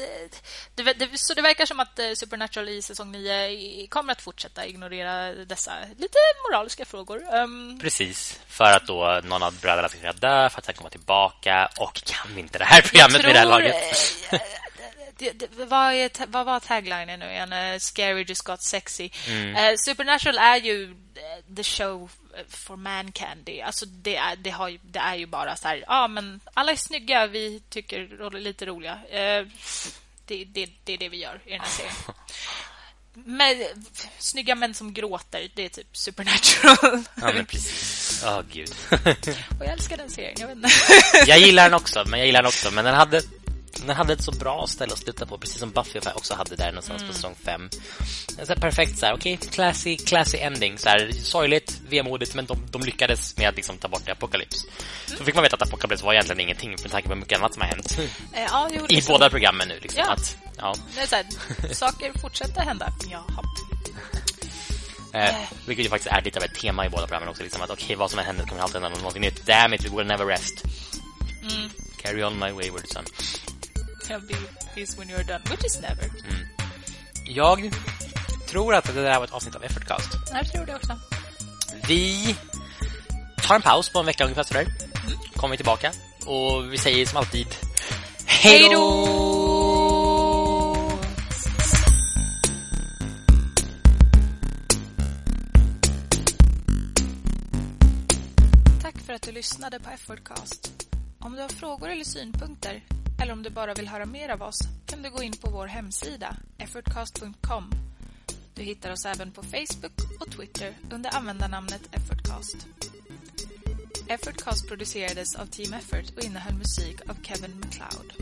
det, det, så det verkar som att eh, Supernatural i säsong 9 i- kommer att fortsätta ignorera dessa lite moraliska frågor. Ehm, precis. För att då någon av bröderna ska dö, för att sen komma tillbaka. Och kan vi inte det här programmet det här laget? eh, det, det, vad, är, vad var taglinen nu igen? Eh, Scary just got sexy. Mm. Eh, Supernatural är ju the show for man candy. Alltså det är, det har det är ju bara så här, ja men alla är snygga, vi tycker ro- lite roliga. Eh, det, det, det är det vi gör i den här serien. Men, snygga män som gråter, det är typ Supernatural. Ja, men precis. Åh, gud. Och jag älskar den serien, jag vet inte. jag gillar den också, men jag gillar den också. Men den hade, den hade ett så bra ställe att sluta på, precis som Buffy också hade där någonstans på säsong 5. Så här perfekt så här, okej, classy, classy ending. Så här, sorgligt, vemodigt, men de, de lyckades med att liksom ta bort Apocalypse. Så fick man veta att Apocalypse var egentligen ingenting med tanke på mycket annat som har hänt. Eh, ja, jo, det I båda programmen nu. Liksom, Ja. att, ja. Det är så här, saker fortsätter hända. Jaha. Eh, vilket ju faktiskt är lite av ett tema i båda programmen också. Liksom att okej, vad som än händer kommer alltid hända någonting nytt. Damn it, we will never rest. Carry on my wayward son. I'll be peace when you're done. Which is never. Jag tror att det där var ett avsnitt av Effortcast. Jag tror det också. Vi tar en paus på en vecka ungefär sådär. Kommer vi tillbaka. Och vi säger som alltid Hej då! Tack för att du lyssnade på Effortcast. Om du har frågor eller synpunkter eller om du bara vill höra mer av oss kan du gå in på vår hemsida effortcast.com. Du hittar oss även på Facebook och Twitter under användarnamnet Effortcast. Effortcast producerades av Team Effort och innehöll musik av Kevin MacLeod.